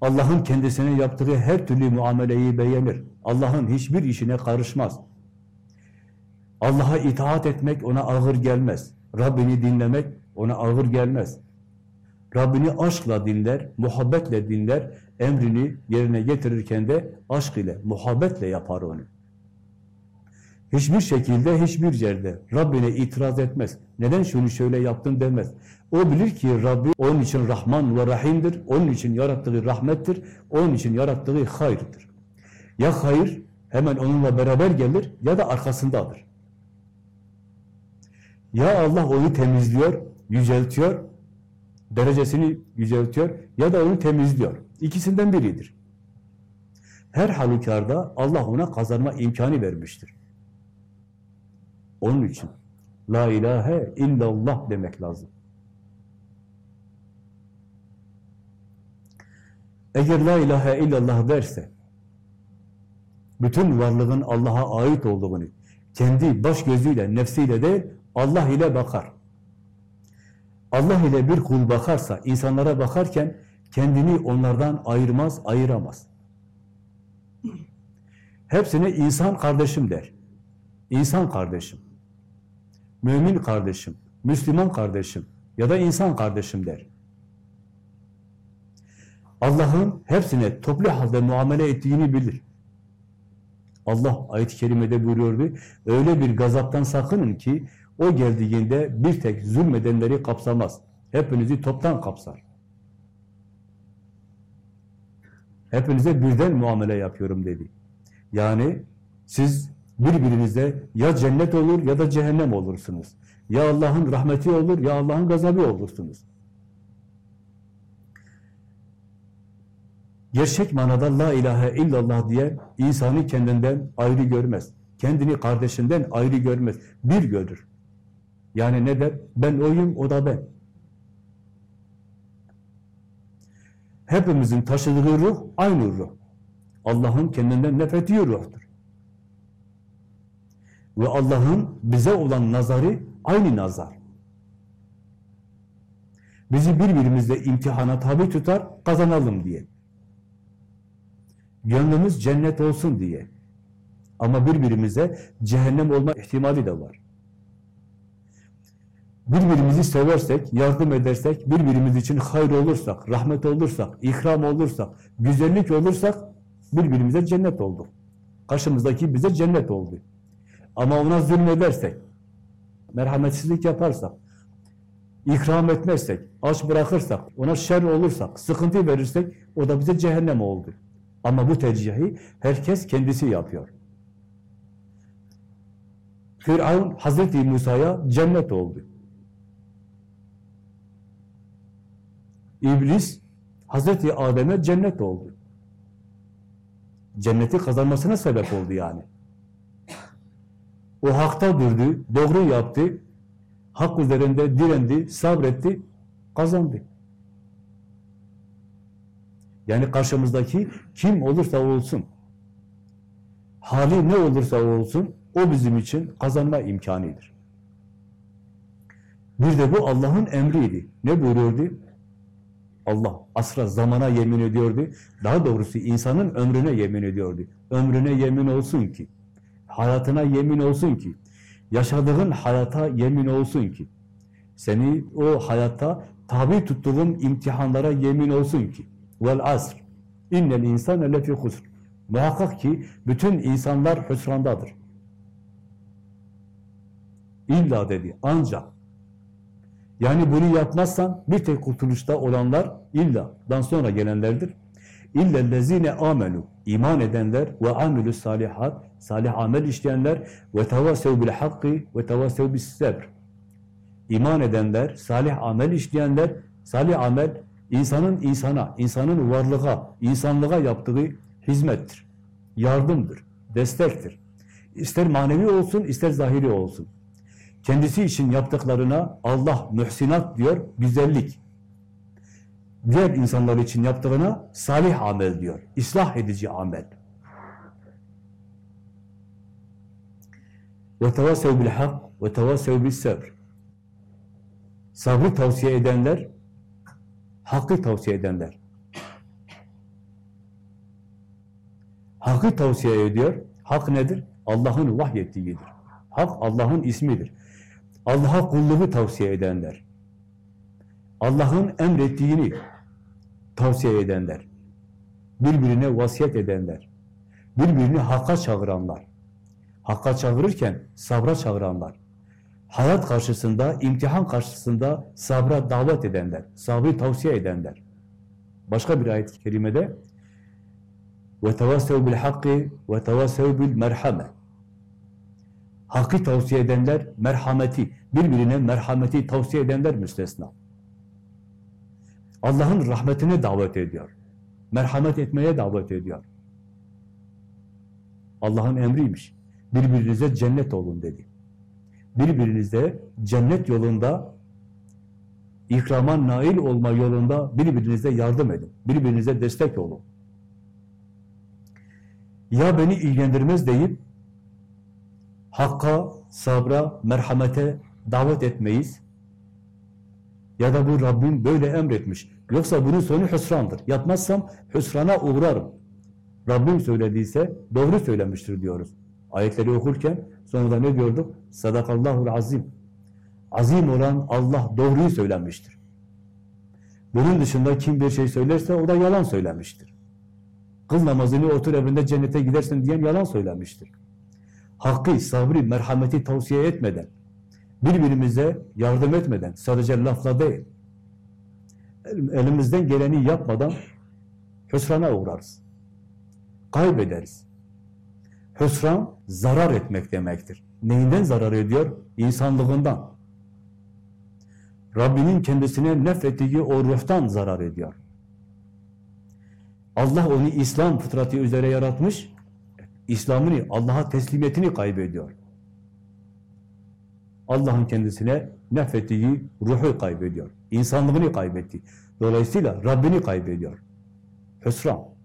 Allah'ın kendisine yaptığı her türlü muameleyi beğenir. Allah'ın hiçbir işine karışmaz. Allah'a itaat etmek ona ağır gelmez. Rabbini dinlemek ona ağır gelmez. Rabbini aşkla dinler, muhabbetle dinler, emrini yerine getirirken de aşk ile, muhabbetle yapar onu. Hiçbir şekilde, hiçbir yerde Rabbine itiraz etmez. Neden şunu şöyle yaptın demez. O bilir ki Rabbi onun için Rahman ve Rahim'dir, onun için yarattığı rahmettir, onun için yarattığı hayırdır. Ya hayır hemen onunla beraber gelir ya da arkasındadır. Ya Allah onu temizliyor, yüceltiyor, derecesini yüceltiyor ya da onu temizliyor. İkisinden biridir. Her halükarda Allah ona kazanma imkanı vermiştir. Onun için La ilahe illallah demek lazım. Eğer La ilahe illallah derse, bütün varlığın Allah'a ait olduğunu, kendi baş gözüyle, nefsiyle değil, Allah ile bakar. Allah ile bir kul bakarsa, insanlara bakarken kendini onlardan ayırmaz, ayıramaz. Hepsine insan kardeşim der. İnsan kardeşim. Mümin kardeşim, Müslüman kardeşim ya da insan kardeşim der. Allah'ın hepsine toplu halde muamele ettiğini bilir. Allah ayet-i kerimede buyuruyordu, öyle bir gazaptan sakının ki o geldiğinde bir tek zulmedenleri kapsamaz. Hepinizi toptan kapsar. Hepinize birden muamele yapıyorum dedi. Yani siz birbirinize ya cennet olur ya da cehennem olursunuz. Ya Allah'ın rahmeti olur ya Allah'ın gazabı olursunuz. Gerçek manada la ilahe illallah diye insanı kendinden ayrı görmez. Kendini kardeşinden ayrı görmez. Bir görür. Yani ne der? Ben oyum, o da ben. Hepimizin taşıdığı ruh aynı ruh. Allah'ın kendinden nefrettiği ruhtur. Ve Allah'ın bize olan nazarı aynı nazar. Bizi birbirimizle imtihana tabi tutar, kazanalım diye. Gönlümüz cennet olsun diye. Ama birbirimize cehennem olma ihtimali de var. Birbirimizi seversek, yardım edersek, birbirimiz için hayır olursak, rahmet olursak, ikram olursak, güzellik olursak, birbirimize cennet olduk. Karşımızdaki bize cennet oldu. Ama ona zulmedersek, merhametsizlik yaparsak, ikram etmezsek, aç bırakırsak, ona şer olursak, sıkıntı verirsek o da bize cehennem oldu. Ama bu tercihi herkes kendisi yapıyor. Firavun Hazreti Musa'ya cennet oldu. İblis Hazreti Adem'e cennet oldu. Cenneti kazanmasına sebep oldu yani. O hakta durdu, doğru yaptı, hak üzerinde direndi, sabretti, kazandı. Yani karşımızdaki kim olursa olsun, hali ne olursa olsun, o bizim için kazanma imkanıdır. Bir de bu Allah'ın emriydi. Ne buyuruyordu? Allah asra zamana yemin ediyordu. Daha doğrusu insanın ömrüne yemin ediyordu. Ömrüne yemin olsun ki, hayatına yemin olsun ki, yaşadığın hayata yemin olsun ki, seni o hayatta tabi tuttuğun imtihanlara yemin olsun ki, vel asr, innel insane lefi husr. Muhakkak ki bütün insanlar hüsrandadır. İlla dedi, ancak yani bunu yapmazsan bir tek kurtuluşta olanlar illa'dan sonra gelenlerdir. İllellezine amenu iman edenler ve amilü salihat salih amel işleyenler ve tevasev bil hakkı ve tevasev bis sabr. İman edenler, salih amel işleyenler, salih amel insanın insana, insanın varlığa, insanlığa yaptığı hizmettir. Yardımdır, destektir. İster manevi olsun, ister zahiri olsun. Kendisi için yaptıklarına Allah mühsinat diyor, güzellik. Diğer insanlar için yaptığına salih amel diyor, ıslah edici amel. Ve tevasev bil hak ve tevasev bil sabr. Sabrı tavsiye edenler, hakkı tavsiye edenler. Hakkı tavsiye ediyor. Hak nedir? Allah'ın vahyettiğidir. Hak Allah'ın ismidir. Allah'a kulluğu tavsiye edenler, Allah'ın emrettiğini tavsiye edenler, birbirine vasiyet edenler, birbirini hakka çağıranlar, hakka çağırırken sabra çağıranlar, hayat karşısında, imtihan karşısında sabra davet edenler, sabrı tavsiye edenler. Başka bir ayet-i kerimede وَتَوَاسَوْ بِالْحَقِّ وَتَوَاسَوْ بِالْمَرْحَمَةِ Hakkı tavsiye edenler merhameti, birbirine merhameti tavsiye edenler müstesna. Allah'ın rahmetine davet ediyor. Merhamet etmeye davet ediyor. Allah'ın emriymiş. Birbirinize cennet olun dedi. Birbirinize cennet yolunda ikrama nail olma yolunda birbirinize yardım edin. Birbirinize destek olun. Ya beni ilgilendirmez deyip hakka, sabra, merhamete davet etmeyiz. Ya da bu Rabbim böyle emretmiş. Yoksa bunun sonu hüsrandır. Yapmazsam hüsrana uğrarım. Rabbim söylediyse doğru söylemiştir diyoruz. Ayetleri okurken sonra da ne diyorduk? Sadakallahul azim. Azim olan Allah doğruyu söylemiştir. Bunun dışında kim bir şey söylerse o da yalan söylemiştir. Kıl namazını otur evinde cennete gidersin diyen yalan söylemiştir hakkı, sabrı, merhameti tavsiye etmeden, birbirimize yardım etmeden, sadece lafla değil, elimizden geleni yapmadan hüsrana uğrarız. Kaybederiz. Hüsran, zarar etmek demektir. Neyinden zarar ediyor? İnsanlığından. Rabbinin kendisine nefrettiği o ruhtan zarar ediyor. Allah onu İslam fıtratı üzere yaratmış, İslam'ını, Allah'a teslimiyetini kaybediyor. Allah'ın kendisine nefrettiği ruhu kaybediyor. İnsanlığını kaybetti. Dolayısıyla Rabbini kaybediyor. Hüsran.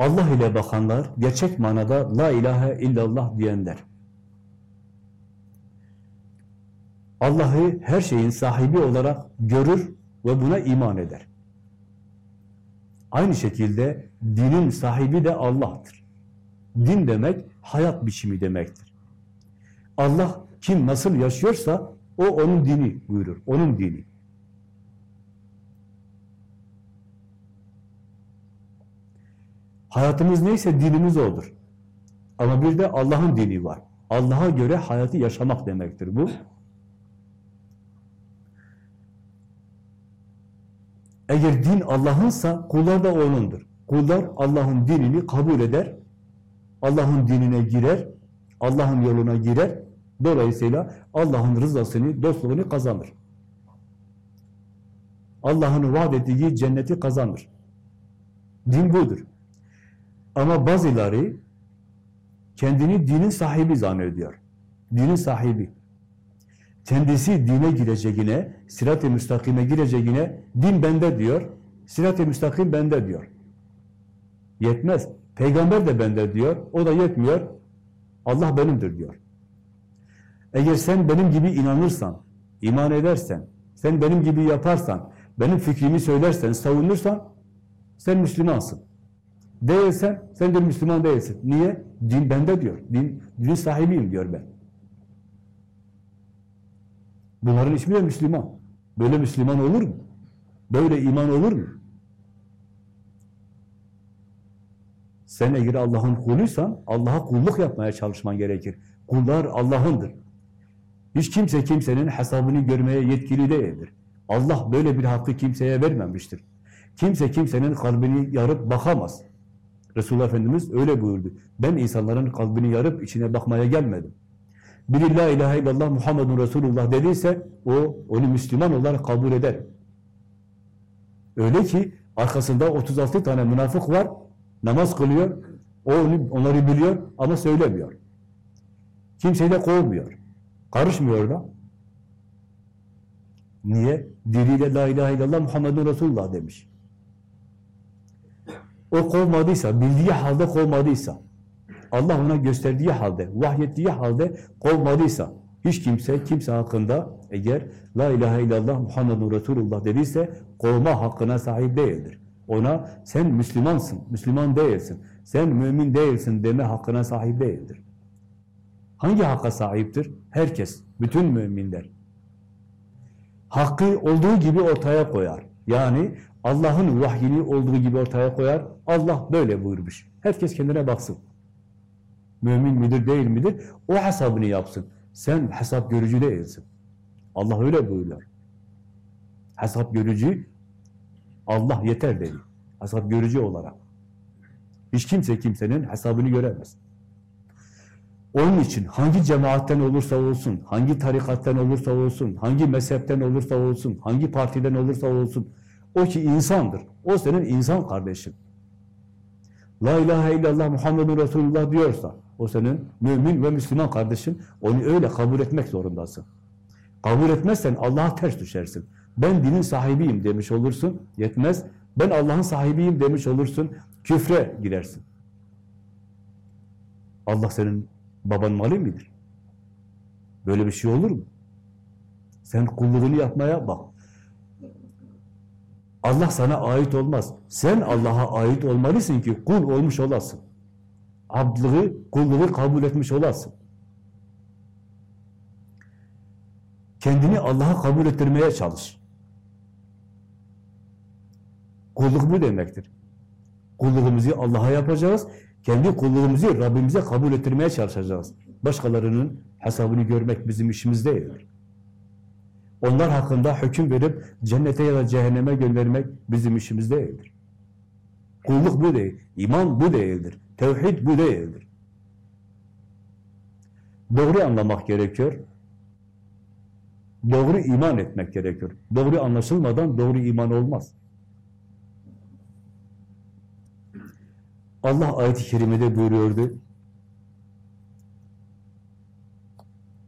Allah ile bakanlar, gerçek manada la ilahe illallah diyenler. Allah'ı her şeyin sahibi olarak görür ve buna iman eder. Aynı şekilde dinin sahibi de Allah'tır. Din demek hayat biçimi demektir. Allah kim nasıl yaşıyorsa o onun dini buyurur, onun dini. Hayatımız neyse dinimiz odur. Ama bir de Allah'ın dini var. Allah'a göre hayatı yaşamak demektir bu. Eğer din Allah'ınsa kullar da O'nundur. Kullar Allah'ın dinini kabul eder, Allah'ın dinine girer, Allah'ın yoluna girer. Dolayısıyla Allah'ın rızasını, dostluğunu kazanır. Allah'ın vaat ettiği cenneti kazanır. Din budur. Ama bazıları kendini dinin sahibi zannediyor. Dinin sahibi. Kendisi dine gireceğine, sirat-i müstakime gireceğine, din bende diyor, sirat-i müstakim bende diyor. Yetmez. Peygamber de bende diyor, o da yetmiyor, Allah benimdir diyor. Eğer sen benim gibi inanırsan, iman edersen, sen benim gibi yaparsan, benim fikrimi söylersen, savunursan, sen Müslümansın. Değilsen, sen de Müslüman değilsin. Niye? Din bende diyor. Din, dinin sahibiyim diyor ben. Bunların ismi de Müslüman. Böyle Müslüman olur mu? Böyle iman olur mu? Sen eğer Allah'ın kuluysan, Allah'a kulluk yapmaya çalışman gerekir. Kullar Allah'ındır. Hiç kimse kimsenin hesabını görmeye yetkili değildir. Allah böyle bir hakkı kimseye vermemiştir. Kimse kimsenin kalbini yarıp bakamaz. Resulullah Efendimiz öyle buyurdu. Ben insanların kalbini yarıp içine bakmaya gelmedim. Biri la ilahe illallah Muhammedun Resulullah dediyse o onu Müslüman olarak kabul eder. Öyle ki arkasında 36 tane münafık var, namaz kılıyor, o onu, onları biliyor ama söylemiyor. Kimseyi de kovmuyor. Karışmıyor da. Niye? Diliyle la ilahe illallah Muhammedun Resulullah demiş. O kovmadıysa, bildiği halde kovmadıysa, Allah ona gösterdiği halde, vahyettiği halde kovmadıysa, hiç kimse, kimse hakkında eğer La ilahe illallah Muhammedun Resulullah dediyse, kovma hakkına sahip değildir. Ona sen Müslümansın, Müslüman değilsin, sen mümin değilsin deme hakkına sahip değildir. Hangi hakka sahiptir? Herkes, bütün müminler. Hakkı olduğu gibi ortaya koyar. Yani Allah'ın vahyini olduğu gibi ortaya koyar. Allah böyle buyurmuş. Herkes kendine baksın. Mümin midir değil midir? O hesabını yapsın. Sen hesap görücü değilsin. Allah öyle buyuruyor. Hesap görücü Allah yeter dedi. Hesap görücü olarak. Hiç kimse kimsenin hesabını göremez. Onun için hangi cemaatten olursa olsun, hangi tarikattan olursa olsun, hangi mezhepten olursa olsun, hangi partiden olursa olsun, o ki insandır. O senin insan kardeşin. La ilahe illallah Muhammedun Resulullah diyorsa, o senin mümin ve Müslüman kardeşin. Onu öyle kabul etmek zorundasın. Kabul etmezsen Allah'a ters düşersin. Ben dinin sahibiyim demiş olursun, yetmez. Ben Allah'ın sahibiyim demiş olursun, küfre girersin. Allah senin baban mali midir? Böyle bir şey olur mu? Sen kulluğunu yapmaya bak. Allah sana ait olmaz. Sen Allah'a ait olmalısın ki kul olmuş olasın. Abdlığı, kulluğu kabul etmiş olasın. Kendini Allah'a kabul ettirmeye çalış. Kulluk bu demektir. Kulluğumuzu Allah'a yapacağız. Kendi kulluğumuzu Rabbimize kabul ettirmeye çalışacağız. Başkalarının hesabını görmek bizim işimiz değildir. Onlar hakkında hüküm verip cennete ya da cehenneme göndermek bizim işimiz değildir. Kulluk bu değil. İman bu değildir. Tevhid bu değildir. Doğru anlamak gerekiyor. Doğru iman etmek gerekiyor. Doğru anlaşılmadan doğru iman olmaz. Allah ayet-i kerimede buyuruyordu.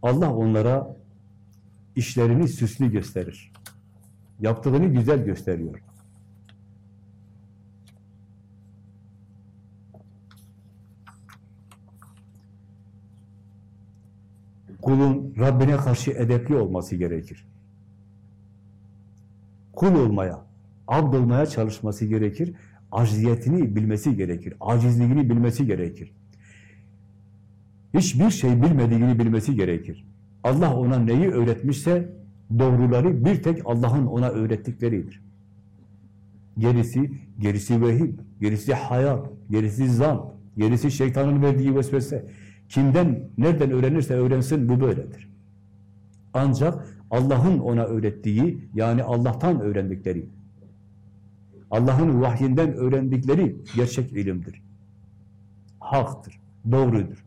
Allah onlara işlerini süslü gösterir. Yaptığını güzel gösteriyor. Kulun Rabbine karşı edepli olması gerekir. Kul olmaya, abd olmaya çalışması gerekir. Acziyetini bilmesi gerekir. Acizliğini bilmesi gerekir. Hiçbir şey bilmediğini bilmesi gerekir. Allah ona neyi öğretmişse doğruları bir tek Allah'ın ona öğrettikleridir. Gerisi, gerisi vehim, gerisi hayal, gerisi zan, gerisi şeytanın verdiği vesvese. Kimden, nereden öğrenirse öğrensin bu böyledir. Ancak Allah'ın ona öğrettiği, yani Allah'tan öğrendikleri, Allah'ın vahyinden öğrendikleri gerçek ilimdir. Haktır, doğrudur.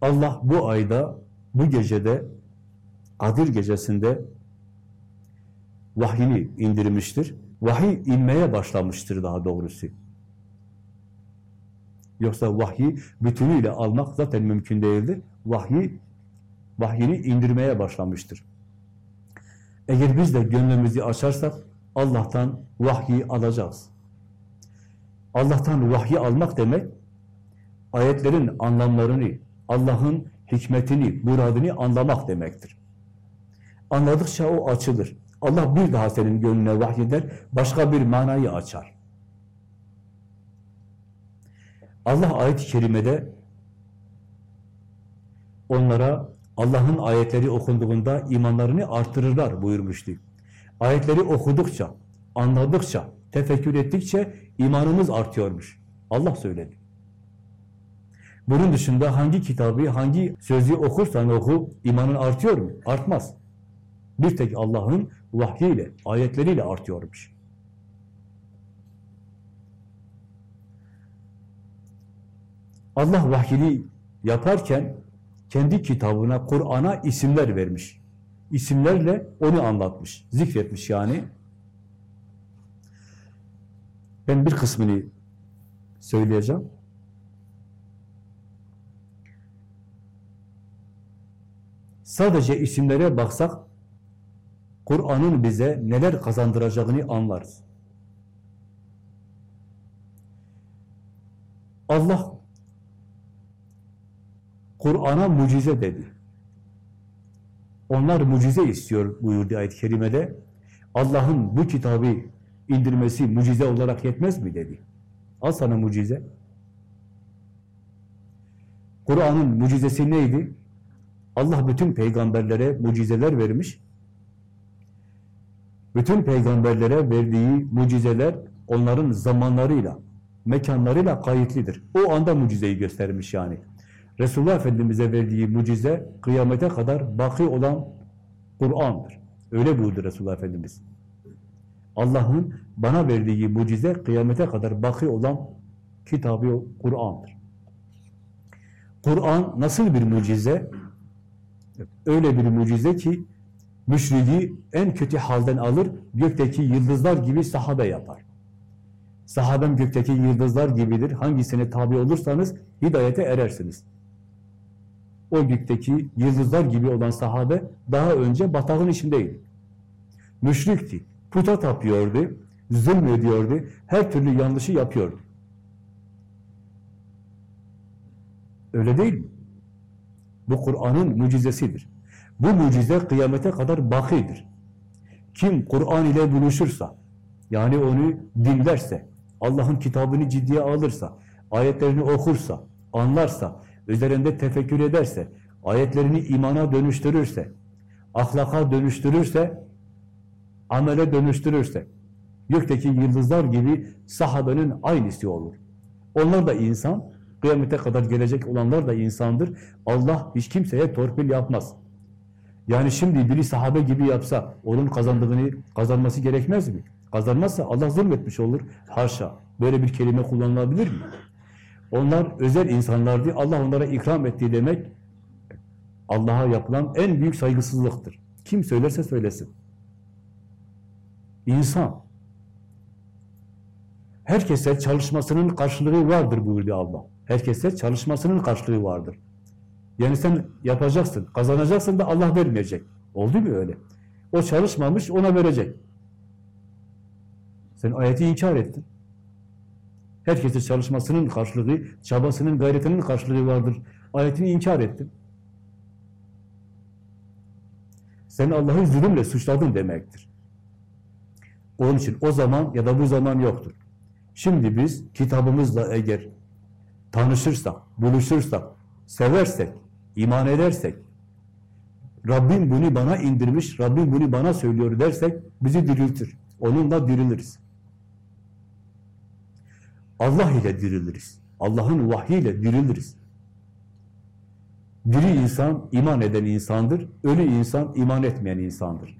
Allah bu ayda, bu gecede, Kadir gecesinde vahyini indirmiştir. Vahiy inmeye başlamıştır daha doğrusu. Yoksa vahyi bütünüyle almak zaten mümkün değildir. Vahyi, vahyini indirmeye başlamıştır. Eğer biz de gönlümüzü açarsak Allah'tan vahyi alacağız. Allah'tan vahyi almak demek, ayetlerin anlamlarını, Allah'ın hikmetini, muradını anlamak demektir. Anladıkça o açılır. Allah bir daha senin gönlüne vahyeder, başka bir manayı açar. Allah ayet-i kerimede onlara Allah'ın ayetleri okunduğunda imanlarını artırırlar buyurmuştu. Ayetleri okudukça, anladıkça, tefekkür ettikçe imanımız artıyormuş. Allah söyledi. Bunun dışında hangi kitabı, hangi sözü okursan oku, imanın artıyor mu? Artmaz. Bir tek Allah'ın vahyiyle, ayetleriyle artıyormuş. Allah vahyini yaparken kendi kitabına, Kur'an'a isimler vermiş. İsimlerle onu anlatmış, zikretmiş yani. Ben bir kısmını söyleyeceğim. Sadece isimlere baksak, Kur'an'ın bize neler kazandıracağını anlarız. Allah Kur'an'a mucize dedi. Onlar mucize istiyor buyurdu ayet-i kerimede. Allah'ın bu kitabı indirmesi mucize olarak yetmez mi dedi. Al sana mucize. Kur'an'ın mucizesi neydi? Allah bütün peygamberlere mucizeler vermiş. Bütün peygamberlere verdiği mucizeler onların zamanlarıyla, mekanlarıyla kayıtlidir. O anda mucizeyi göstermiş yani. Resulullah Efendimiz'e verdiği mucize kıyamete kadar baki olan Kur'an'dır. Öyle buyurdu Resulullah Efendimiz. Allah'ın bana verdiği mucize kıyamete kadar baki olan kitabı Kur'an'dır. Kur'an nasıl bir mucize? Öyle bir mucize ki müşridi en kötü halden alır, gökteki yıldızlar gibi sahabe yapar. Sahabem gökteki yıldızlar gibidir. Hangisine tabi olursanız hidayete erersiniz. O gökteki yıldızlar gibi olan sahabe daha önce batağın içindeydi. Müşrikti. Puta tapıyordu, zulmediyordu, her türlü yanlışı yapıyordu. Öyle değil mi? Bu Kur'an'ın mucizesidir. Bu mucize kıyamete kadar bakidir. Kim Kur'an ile buluşursa, yani onu dinlerse, Allah'ın kitabını ciddiye alırsa, ayetlerini okursa, anlarsa, üzerinde tefekkür ederse, ayetlerini imana dönüştürürse, ahlaka dönüştürürse, amele dönüştürürse, gökteki yıldızlar gibi sahabenin aynısı olur. Onlar da insan, kıyamete kadar gelecek olanlar da insandır. Allah hiç kimseye torpil yapmaz. Yani şimdi biri sahabe gibi yapsa, onun kazandığını kazanması gerekmez mi? Kazanmazsa Allah zulmetmiş olur. Haşa. Böyle bir kelime kullanılabilir mi? Onlar özel insanlardı. Allah onlara ikram ettiği demek Allah'a yapılan en büyük saygısızlıktır. Kim söylerse söylesin. İnsan. Herkese çalışmasının karşılığı vardır buyurdu Allah. Herkese çalışmasının karşılığı vardır. Yani sen yapacaksın, kazanacaksın da Allah vermeyecek. Oldu mu öyle? O çalışmamış, ona verecek. Sen ayeti inkar ettin. Herkese çalışmasının karşılığı, çabasının, gayretinin karşılığı vardır. Ayetini inkar ettin. Sen Allah'ı zulümle suçladın demektir. Onun için o zaman ya da bu zaman yoktur. Şimdi biz kitabımızla eğer tanışırsak, buluşursak, seversek, iman edersek, Rabbim bunu bana indirmiş, Rabbim bunu bana söylüyor dersek bizi diriltir. Onunla diriliriz. Allah ile diriliriz. Allah'ın vahyiyle diriliriz. Diri insan iman eden insandır, ölü insan iman etmeyen insandır.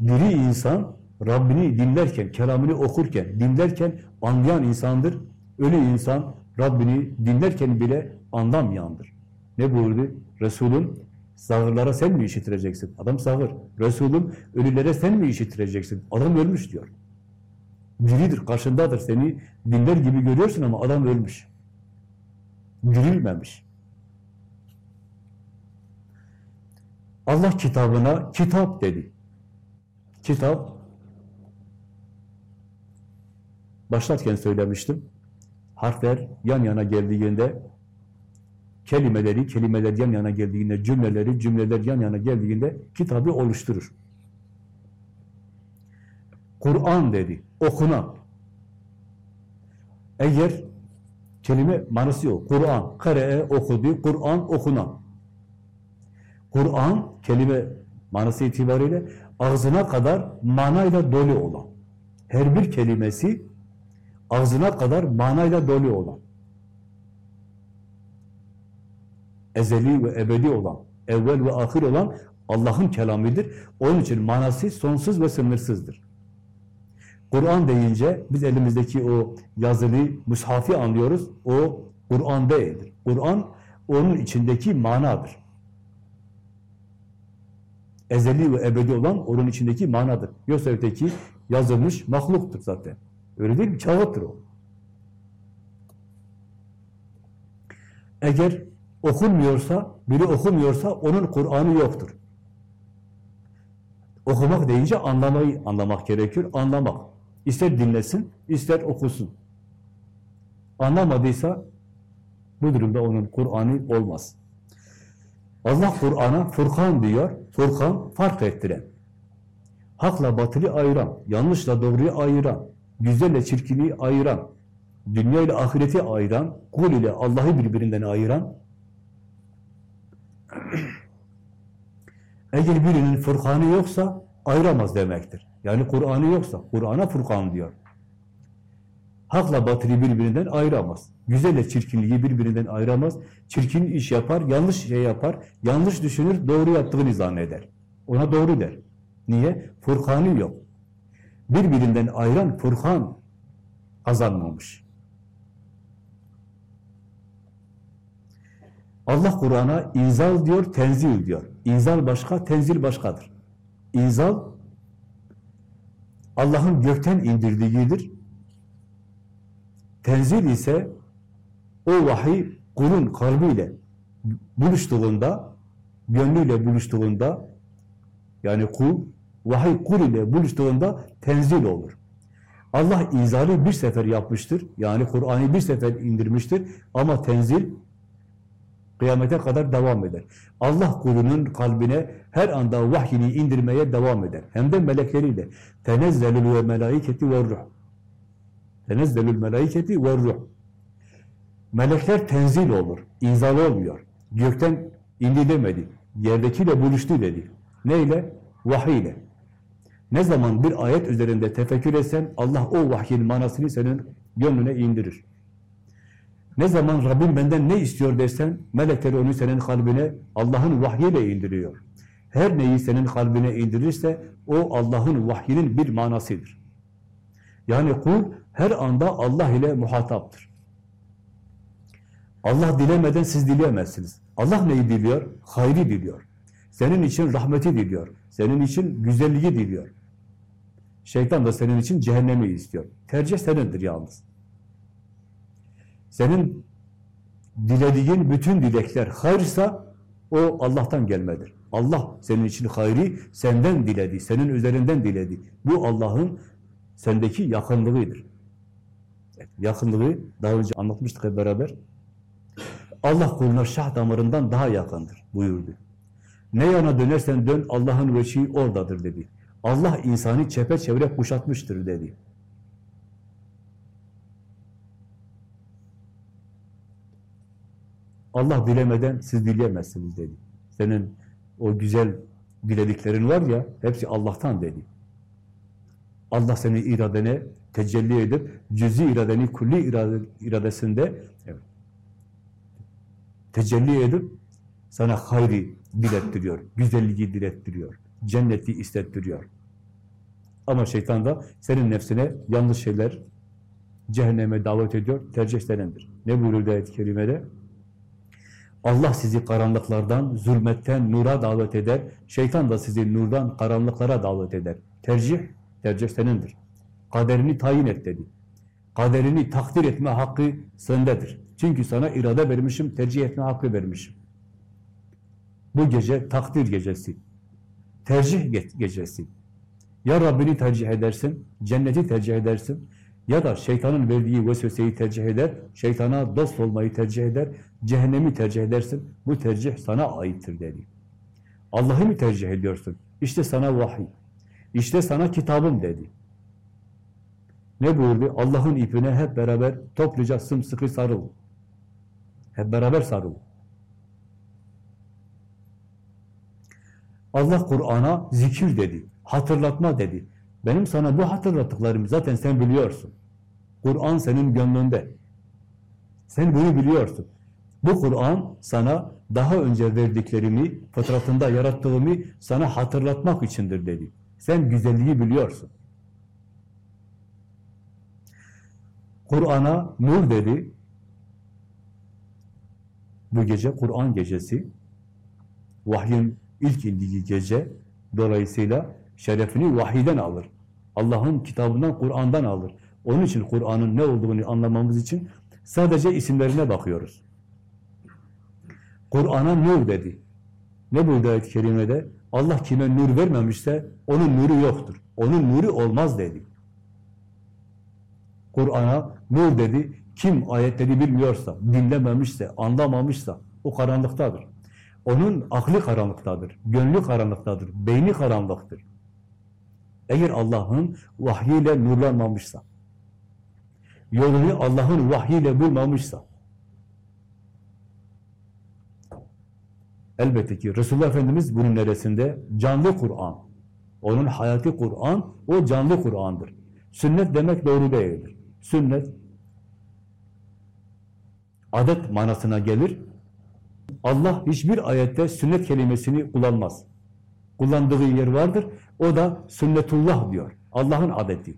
Diri insan Rabbini dinlerken, kelamını okurken, dinlerken anlayan insandır. Ölü insan Rabbini dinlerken bile anlamayandır. Ne buyurdu? Resulüm sağırlara sen mi işitireceksin? Adam sağır. Resulüm ölülere sen mi işitireceksin? Adam ölmüş diyor. Diridir, karşındadır. Seni dinler gibi görüyorsun ama adam ölmüş. Dirilmemiş. Allah kitabına kitap dedi. Kitap başlarken söylemiştim. Harfler yan yana geldiğinde kelimeleri, kelimeler yan yana geldiğinde cümleleri, cümleler yan yana geldiğinde kitabı oluşturur. Kur'an dedi, okunan. Eğer kelime manası yok. Kur'an, kare'e okudu, Kur'an okunan. Kur'an kelime manası itibariyle ağzına kadar manayla dolu olan. Her bir kelimesi ağzına kadar manayla dolu olan. Ezeli ve ebedi olan, evvel ve ahir olan Allah'ın kelamidir. Onun için manası sonsuz ve sınırsızdır. Kur'an deyince biz elimizdeki o yazılı mushafi anlıyoruz. O Kur'an değildir. Kur'an onun içindeki manadır. Ezeli ve ebedi olan onun içindeki manadır. Yoksa öteki yazılmış mahluktur zaten. Öyle değil mi? Kağıttır o. Eğer okunmuyorsa, biri okumuyorsa onun Kur'an'ı yoktur. Okumak deyince anlamayı anlamak gerekiyor. Anlamak. İster dinlesin, ister okusun. Anlamadıysa bu durumda onun Kur'an'ı olmaz. Allah Kur'an'a Furkan diyor. Furkan fark ettiren. Hakla batılı ayıran, yanlışla doğruyu ayıran, güzelle çirkini ayıran, dünya ile ahireti ayıran, kul ile Allah'ı birbirinden ayıran, eğer birinin Furkan'ı yoksa ayıramaz demektir. Yani Kur'an'ı yoksa, Kur'an'a Furkan diyor. Hakla batılı birbirinden ayıramaz. Güzelle çirkinliği birbirinden ayıramaz. Çirkin iş yapar, yanlış şey yapar, yanlış düşünür, doğru yaptığını zanneder. Ona doğru der. Niye? Furkan'ı yok. Birbirinden ayıran Furkan kazanmamış. Allah Kur'an'a inzal diyor, tenzil diyor. İnzal başka, tenzil başkadır. İnzal Allah'ın gökten indirdiğidir. Tenzil ise o vahiy kulun kalbiyle buluştuğunda, gönlüyle buluştuğunda yani kul, vahiy kul ile buluştuğunda tenzil olur. Allah izali bir sefer yapmıştır. Yani Kur'an'ı bir sefer indirmiştir. Ama tenzil kıyamete kadar devam eder. Allah kulunun kalbine her anda vahyini indirmeye devam eder. Hem de melekleriyle. Tenezzelül ve melaiketi ve ruh. Tenezzelül melaiketi ve ruh. Melekler tenzil olur. İnzal olmuyor. Gökten indi demedi. Yerdekiyle buluştu dedi. Neyle? Vahiy ile. Ne zaman bir ayet üzerinde tefekkür etsen Allah o vahyin manasını senin gönlüne indirir. Ne zaman Rabbim benden ne istiyor dersen melekler onu senin kalbine Allah'ın vahyiyle indiriyor. Her neyi senin kalbine indirirse o Allah'ın vahyinin bir manasıdır. Yani kul her anda Allah ile muhataptır. Allah dilemeden siz dileyemezsiniz. Allah neyi diliyor? Hayri diliyor. Senin için rahmeti diliyor. Senin için güzelliği diliyor. Şeytan da senin için cehennemi istiyor. Tercih senindir yalnız. Senin dilediğin bütün dilekler hayırsa o Allah'tan gelmedir. Allah senin için hayri senden diledi, senin üzerinden diledi. Bu Allah'ın sendeki yakınlığıdır. Yakınlığı daha önce anlatmıştık hep beraber. Allah kuluna şah damarından daha yakındır buyurdu. Ne yana dönersen dön Allah'ın veçi oradadır dedi. Allah insanı çepeçevre kuşatmıştır dedi. Allah dilemeden siz dileyemezsiniz dedi. Senin O güzel dilediklerin var ya, hepsi Allah'tan dedi. Allah senin iradene tecelli edip, cüzi iradeni kulli irade, iradesinde evet, tecelli edip sana hayri dilettiriyor, güzelliği dilettiriyor, cenneti istettiriyor. Ama şeytan da senin nefsine yanlış şeyler cehenneme davet ediyor, tercih senindir. Ne buyuruyor ayet-i kerimede? Allah sizi karanlıklardan, zulmetten nura davet eder. Şeytan da sizi nurdan karanlıklara davet eder. Tercih, tercih senindir. Kaderini tayin et dedi. Kaderini takdir etme hakkı sendedir. Çünkü sana irade vermişim, tercih etme hakkı vermişim. Bu gece takdir gecesi. Tercih ge- gecesi. Ya Rabbini tercih edersin, cenneti tercih edersin, ya da şeytanın verdiği vesveseyi tercih eder, şeytana dost olmayı tercih eder, cehennemi tercih edersin. Bu tercih sana aittir dedi. Allah'ı mı tercih ediyorsun? İşte sana vahiy. İşte sana kitabım dedi. Ne buyurdu? Allah'ın ipine hep beraber topluca sımsıkı sarıl. Hep beraber sarıl. Allah Kur'an'a zikir dedi, hatırlatma dedi. Benim sana bu hatırlattıklarımı zaten sen biliyorsun. Kur'an senin gönlünde. Sen bunu biliyorsun. Bu Kur'an sana daha önce verdiklerimi, fıtratında yarattığımı sana hatırlatmak içindir dedi. Sen güzelliği biliyorsun. Kur'an'a nur dedi. Bu gece Kur'an gecesi. Vahyin ilk indiği gece. Dolayısıyla şerefini vahiden alır. Allah'ın kitabından, Kur'an'dan alır. Onun için Kur'an'ın ne olduğunu anlamamız için sadece isimlerine bakıyoruz. Kur'an'a nur dedi. Ne buyurdu ayet-i kerimede? Allah kime nur vermemişse onun nuru yoktur. Onun nuru olmaz dedi. Kur'an'a nur dedi. Kim ayetleri bilmiyorsa, dinlememişse, anlamamışsa o karanlıktadır. Onun aklı karanlıktadır, gönlü karanlıktadır, beyni karanlıktır. Eğer Allah'ın vahyiyle nurlanmamışsa, yolunu Allah'ın vahyiyle bulmamışsa, elbette ki Resulullah Efendimiz bunun neresinde? Canlı Kur'an. Onun hayati Kur'an, o canlı Kur'an'dır. Sünnet demek doğru değildir. Sünnet, adet manasına gelir. Allah hiçbir ayette sünnet kelimesini kullanmaz. Kullandığı yer vardır. O da sünnetullah diyor. Allah'ın adeti.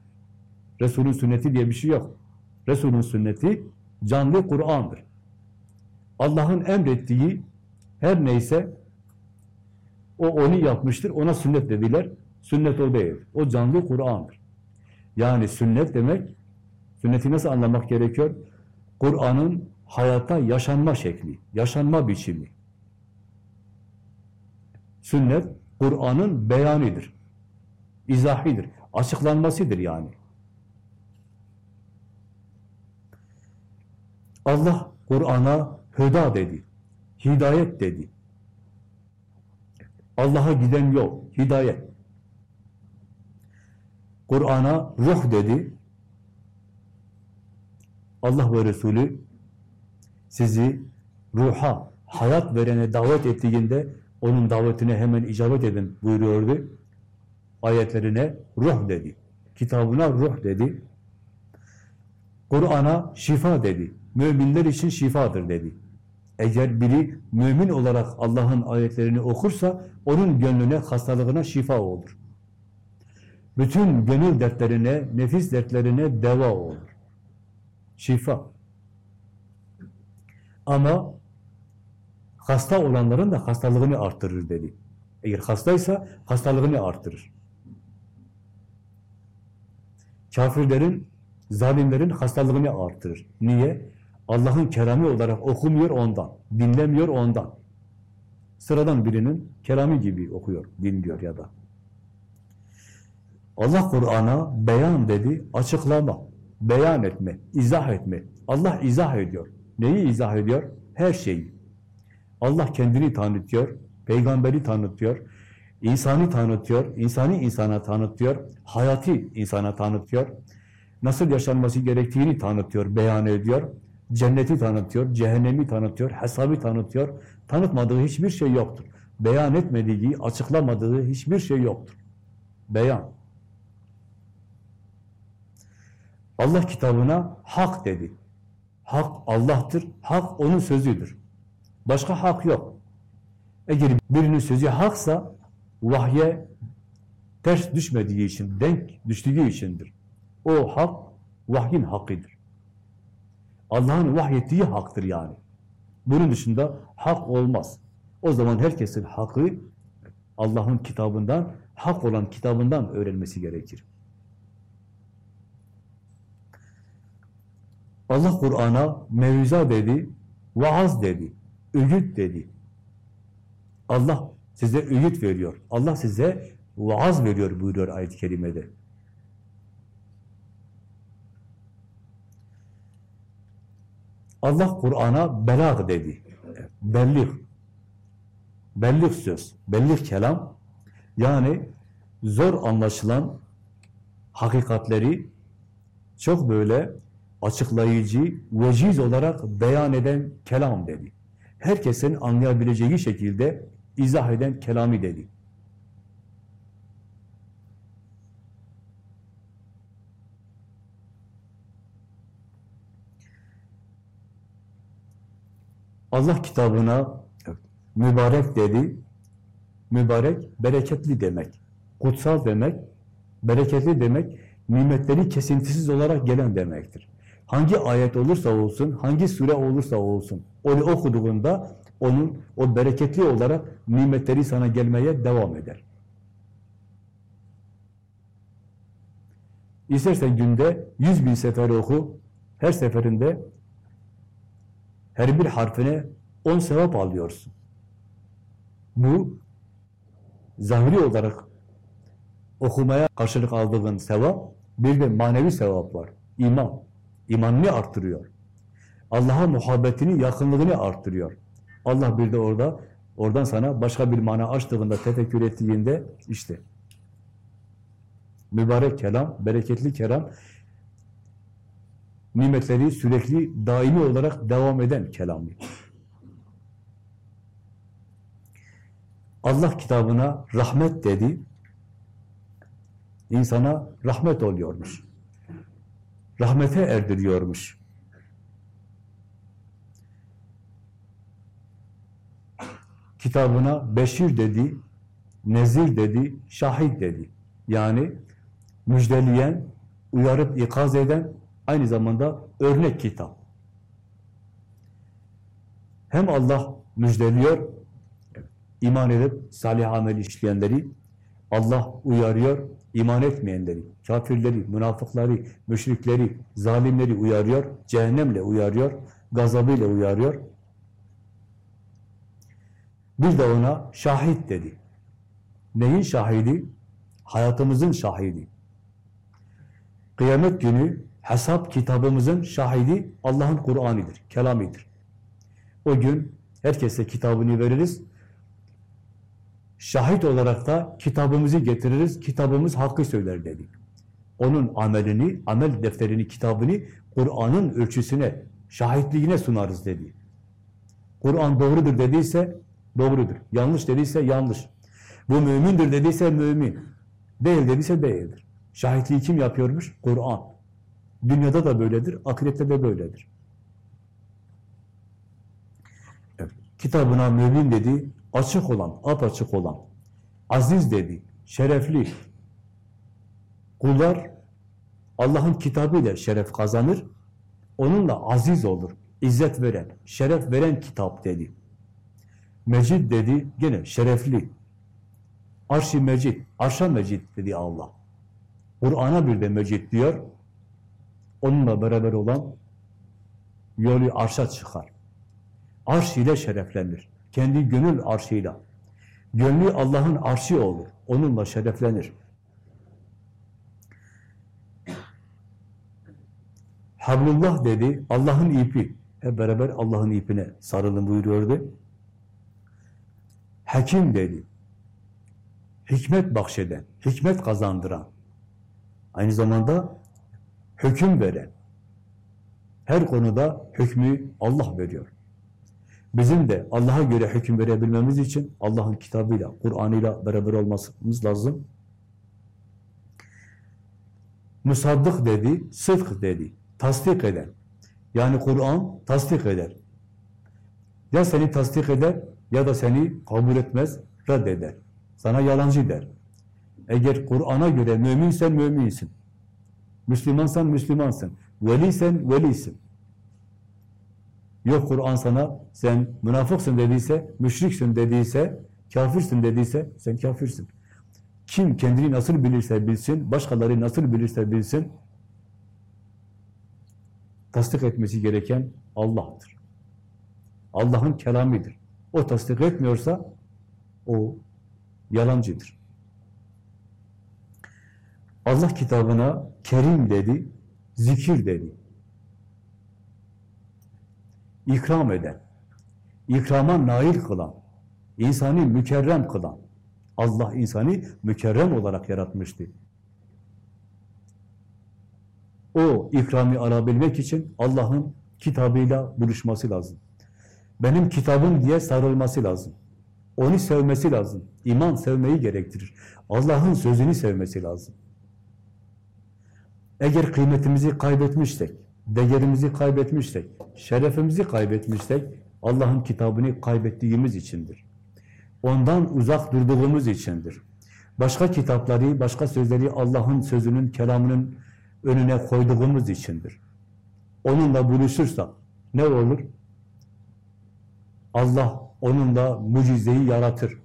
Resul'ün sünneti diye bir şey yok. Resul'ün sünneti canlı Kur'an'dır. Allah'ın emrettiği her neyse o onu yapmıştır. Ona sünnet dediler. Sünnet o değil. O canlı Kur'an'dır. Yani sünnet demek sünneti nasıl anlamak gerekiyor? Kur'an'ın hayata yaşanma şekli, yaşanma biçimi. Sünnet, Kur'an'ın beyanidir, izahidir, açıklanmasıdır yani. Allah Kur'an'a hüda dedi, hidayet dedi. Allah'a giden yol, hidayet. Kur'an'a ruh dedi. Allah ve Resulü sizi ruha, hayat verene davet ettiğinde onun davetine hemen icabet edin buyuruyordu. Ayetlerine ruh dedi. Kitabına ruh dedi. Kur'an'a şifa dedi. Müminler için şifadır dedi. Eğer biri mümin olarak Allah'ın ayetlerini okursa onun gönlüne, hastalığına şifa olur. Bütün gönül dertlerine, nefis dertlerine deva olur. Şifa. Ama hasta olanların da hastalığını arttırır dedi. Eğer hastaysa hastalığını arttırır. Kafirlerin, zalimlerin hastalığını arttırır. Niye? Allah'ın kerami olarak okumuyor ondan, dinlemiyor ondan. Sıradan birinin kerami gibi okuyor, dinliyor ya da. Allah Kur'an'a beyan dedi, açıklama, beyan etme, izah etme. Allah izah ediyor. Neyi izah ediyor? Her şeyi. Allah kendini tanıtıyor, peygamberi tanıtıyor, insanı tanıtıyor, insani insana tanıtıyor, hayatı insana tanıtıyor, nasıl yaşanması gerektiğini tanıtıyor, beyan ediyor, cenneti tanıtıyor, cehennemi tanıtıyor, hesabı tanıtıyor, tanıtmadığı hiçbir şey yoktur. beyan etmediği, açıklamadığı hiçbir şey yoktur. Beyan. Allah kitabına hak dedi. Hak Allah'tır, hak onun sözüdür. Başka hak yok. Eğer birinin sözü haksa, vahye ters düşmediği için, denk düştüğü içindir. O hak, vahyin hakkıdır. Allah'ın vahyettiği haktır yani. Bunun dışında hak olmaz. O zaman herkesin hakkı Allah'ın kitabından, hak olan kitabından öğrenmesi gerekir. Allah Kur'an'a mevza dedi, vaaz dedi, öğüt dedi. Allah size öğüt veriyor. Allah size vaaz veriyor buyuruyor ayet-i kerimede. Allah Kur'an'a belag dedi. Bellik. Bellik söz, bellik kelam. Yani zor anlaşılan hakikatleri çok böyle açıklayıcı, veciz olarak beyan eden kelam dedi. Herkesin anlayabileceği şekilde izah eden kelami dedi. Allah kitabına mübarek dedi. Mübarek, bereketli demek. Kutsal demek, bereketli demek, nimetleri kesintisiz olarak gelen demektir. Hangi ayet olursa olsun, hangi sure olursa olsun, onu okuduğunda onun o bereketli olarak nimetleri sana gelmeye devam eder. İstersen günde yüz bin sefer oku, her seferinde her bir harfine on sevap alıyorsun. Bu zahiri olarak okumaya karşılık aldığın sevap, bir de manevi sevap var. İman. İmanını arttırıyor. Allah'a muhabbetini, yakınlığını arttırıyor. Allah bir de orada, oradan sana başka bir mana açtığında, tefekkür ettiğinde işte mübarek kelam, bereketli kelam, nimetleri sürekli, daimi olarak devam eden kelamı. Allah kitabına rahmet dedi, insana rahmet oluyormuş. Rahmete erdiriyormuş. Kitabına beşir dedi, nezir dedi, şahit dedi. Yani müjdeleyen, uyarıp ikaz eden, aynı zamanda örnek kitap. Hem Allah müjdeliyor, iman edip salih amel işleyenleri, Allah uyarıyor, iman etmeyenleri, kafirleri, münafıkları, müşrikleri, zalimleri uyarıyor, cehennemle uyarıyor, gazabıyla uyarıyor. Bir de ona şahit dedi. Neyin şahidi? Hayatımızın şahidi. Kıyamet günü hesap kitabımızın şahidi Allah'ın Kur'an'ıdır, kelamidir. O gün herkese kitabını veririz. Şahit olarak da kitabımızı getiririz, kitabımız hakkı söyler dedik. Onun amelini, amel defterini, kitabını Kur'an'ın ölçüsüne, şahitliğine sunarız dedi. Kur'an doğrudur dediyse doğrudur. Yanlış dediyse yanlış. Bu mümindir dediyse mümin. Değil dediyse değildir. Şahitliği kim yapıyormuş? Kur'an. Dünyada da böyledir, ahirette de böyledir. Evet. Kitabına mümin dedi, açık olan, apaçık olan, aziz dedi, şerefli. Kullar Allah'ın kitabıyla şeref kazanır, onunla aziz olur, izzet veren, şeref veren kitap dedi. Mecid dedi, gene şerefli. Arş-ı Mecid, Arşa Mecid dedi Allah. Kur'an'a bir de Mecid diyor, onunla beraber olan yolu arşa çıkar. Arş ile şereflenir. Kendi gönül arşıyla. Gönlü Allah'ın arşı olur. Onunla şereflenir. Hablullah dedi, Allah'ın ipi. Hep beraber Allah'ın ipine sarılın buyuruyordu. Hakim dedi. Hikmet bahşeden, hikmet kazandıran. Aynı zamanda hüküm veren. Her konuda hükmü Allah veriyor. Bizim de Allah'a göre hüküm verebilmemiz için Allah'ın kitabıyla, Kur'an'ıyla beraber olmamız lazım. Musaddık dedi, sıdk dedi, tasdik eder. Yani Kur'an tasdik eder. Ya seni tasdik eder ya da seni kabul etmez, reddeder. Sana yalancı der. Eğer Kur'an'a göre müminsen müminsin. Müslümansan Müslümansın. Veliysen velisin. Yok Kur'an sana sen münafıksın dediyse, müşriksin dediyse, kafirsin dediyse sen kafirsin. Kim kendini nasıl bilirse bilsin, başkaları nasıl bilirse bilsin, tasdik etmesi gereken Allah'tır. Allah'ın kelamidir. O tasdik etmiyorsa o yalancıdır. Allah kitabına Kerim dedi, zikir dedi. İkram eden, ikrama nail kılan, insanı mükerrem kılan. Allah insanı mükerrem olarak yaratmıştı. O ikramı alabilmek için Allah'ın kitabıyla buluşması lazım. Benim kitabım diye sarılması lazım. Onu sevmesi lazım. İman sevmeyi gerektirir. Allah'ın sözünü sevmesi lazım. Eğer kıymetimizi kaybetmişsek, değerimizi kaybetmişsek, şerefimizi kaybetmişsek, Allah'ın kitabını kaybettiğimiz içindir. Ondan uzak durduğumuz içindir. Başka kitapları, başka sözleri Allah'ın sözünün, kelamının önüne koyduğumuz içindir. Onunla buluşursak ne olur? Allah onunla mucizeyi yaratır.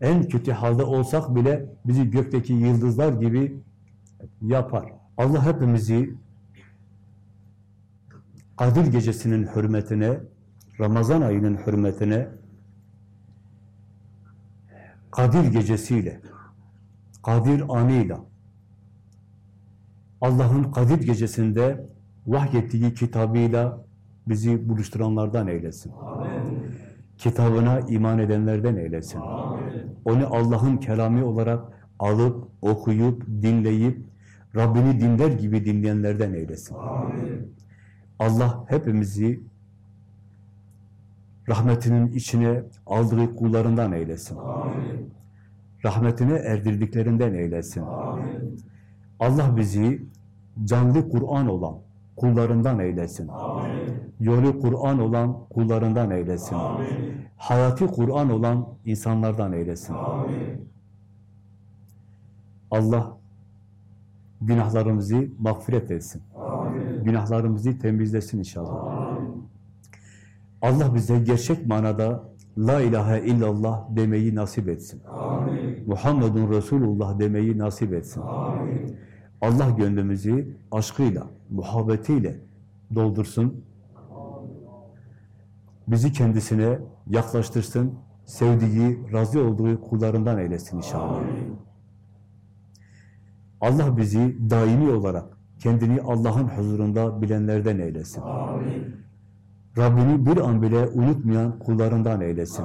En kötü halde olsak bile bizi gökteki yıldızlar gibi yapar. Allah hepimizi Kadir gecesinin hürmetine, Ramazan ayının hürmetine, Kadir gecesiyle, Kadir anıyla, Allah'ın Kadir gecesinde vahyettiği kitabıyla bizi buluşturanlardan eylesin. Amin. Kitabına iman edenlerden eylesin. Amin. Onu Allah'ın kelamı olarak alıp, okuyup, dinleyip, Rabbini dinler gibi dinleyenlerden eylesin. Amin. Allah hepimizi rahmetinin içine aldığı kullarından eylesin. Amin. Rahmetine erdirdiklerinden eylesin. Amin. Allah bizi canlı Kur'an olan kullarından eylesin. Amin. Yolu Kur'an olan kullarından eylesin. Amin. Hayati Kur'an olan insanlardan eylesin. Amin. Allah günahlarımızı mağfiret etsin. Günahlarımızı temizlesin inşallah. Allah bize gerçek manada La ilahe illallah demeyi nasip etsin. Amin. Muhammedun Resulullah demeyi nasip etsin. Amin. Allah gönlümüzü aşkıyla, muhabbetiyle doldursun. Bizi kendisine yaklaştırsın. Sevdiği, razı olduğu kullarından eylesin inşallah. Amin. Allah bizi daimi olarak kendini Allah'ın huzurunda bilenlerden eylesin. Amin. Rabbini bir an bile unutmayan kullarından eylesin.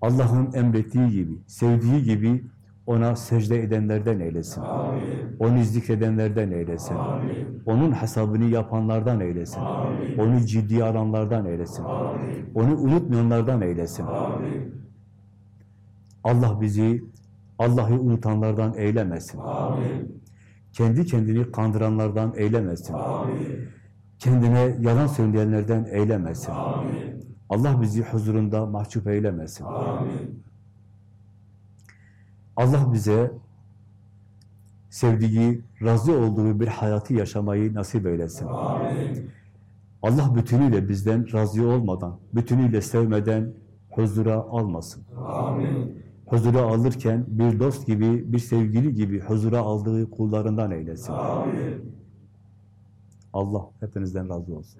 Allah'ın emrettiği gibi, sevdiği gibi ona secde edenlerden eylesin. Amin. Onu zikredenlerden eylesin. Amin. Onun hesabını yapanlardan eylesin. Amin. Onu ciddiye alanlardan eylesin. Amin. Onu unutmayanlardan eylesin. Amin. Allah bizi Allah'ı unutanlardan eylemesin. Amin. Kendi kendini kandıranlardan eylemesin. Amin. Kendine yalan söyleyenlerden eylemesin. Amin. Allah bizi huzurunda mahcup eylemesin. Amin. Allah bize sevdiği, razı olduğu bir hayatı yaşamayı nasip eylesin. Amin. Allah bütünüyle bizden razı olmadan, bütünüyle sevmeden huzura almasın. Amin. Huzura alırken bir dost gibi, bir sevgili gibi huzura aldığı kullarından eylesin. Amin. Allah hepinizden razı olsun.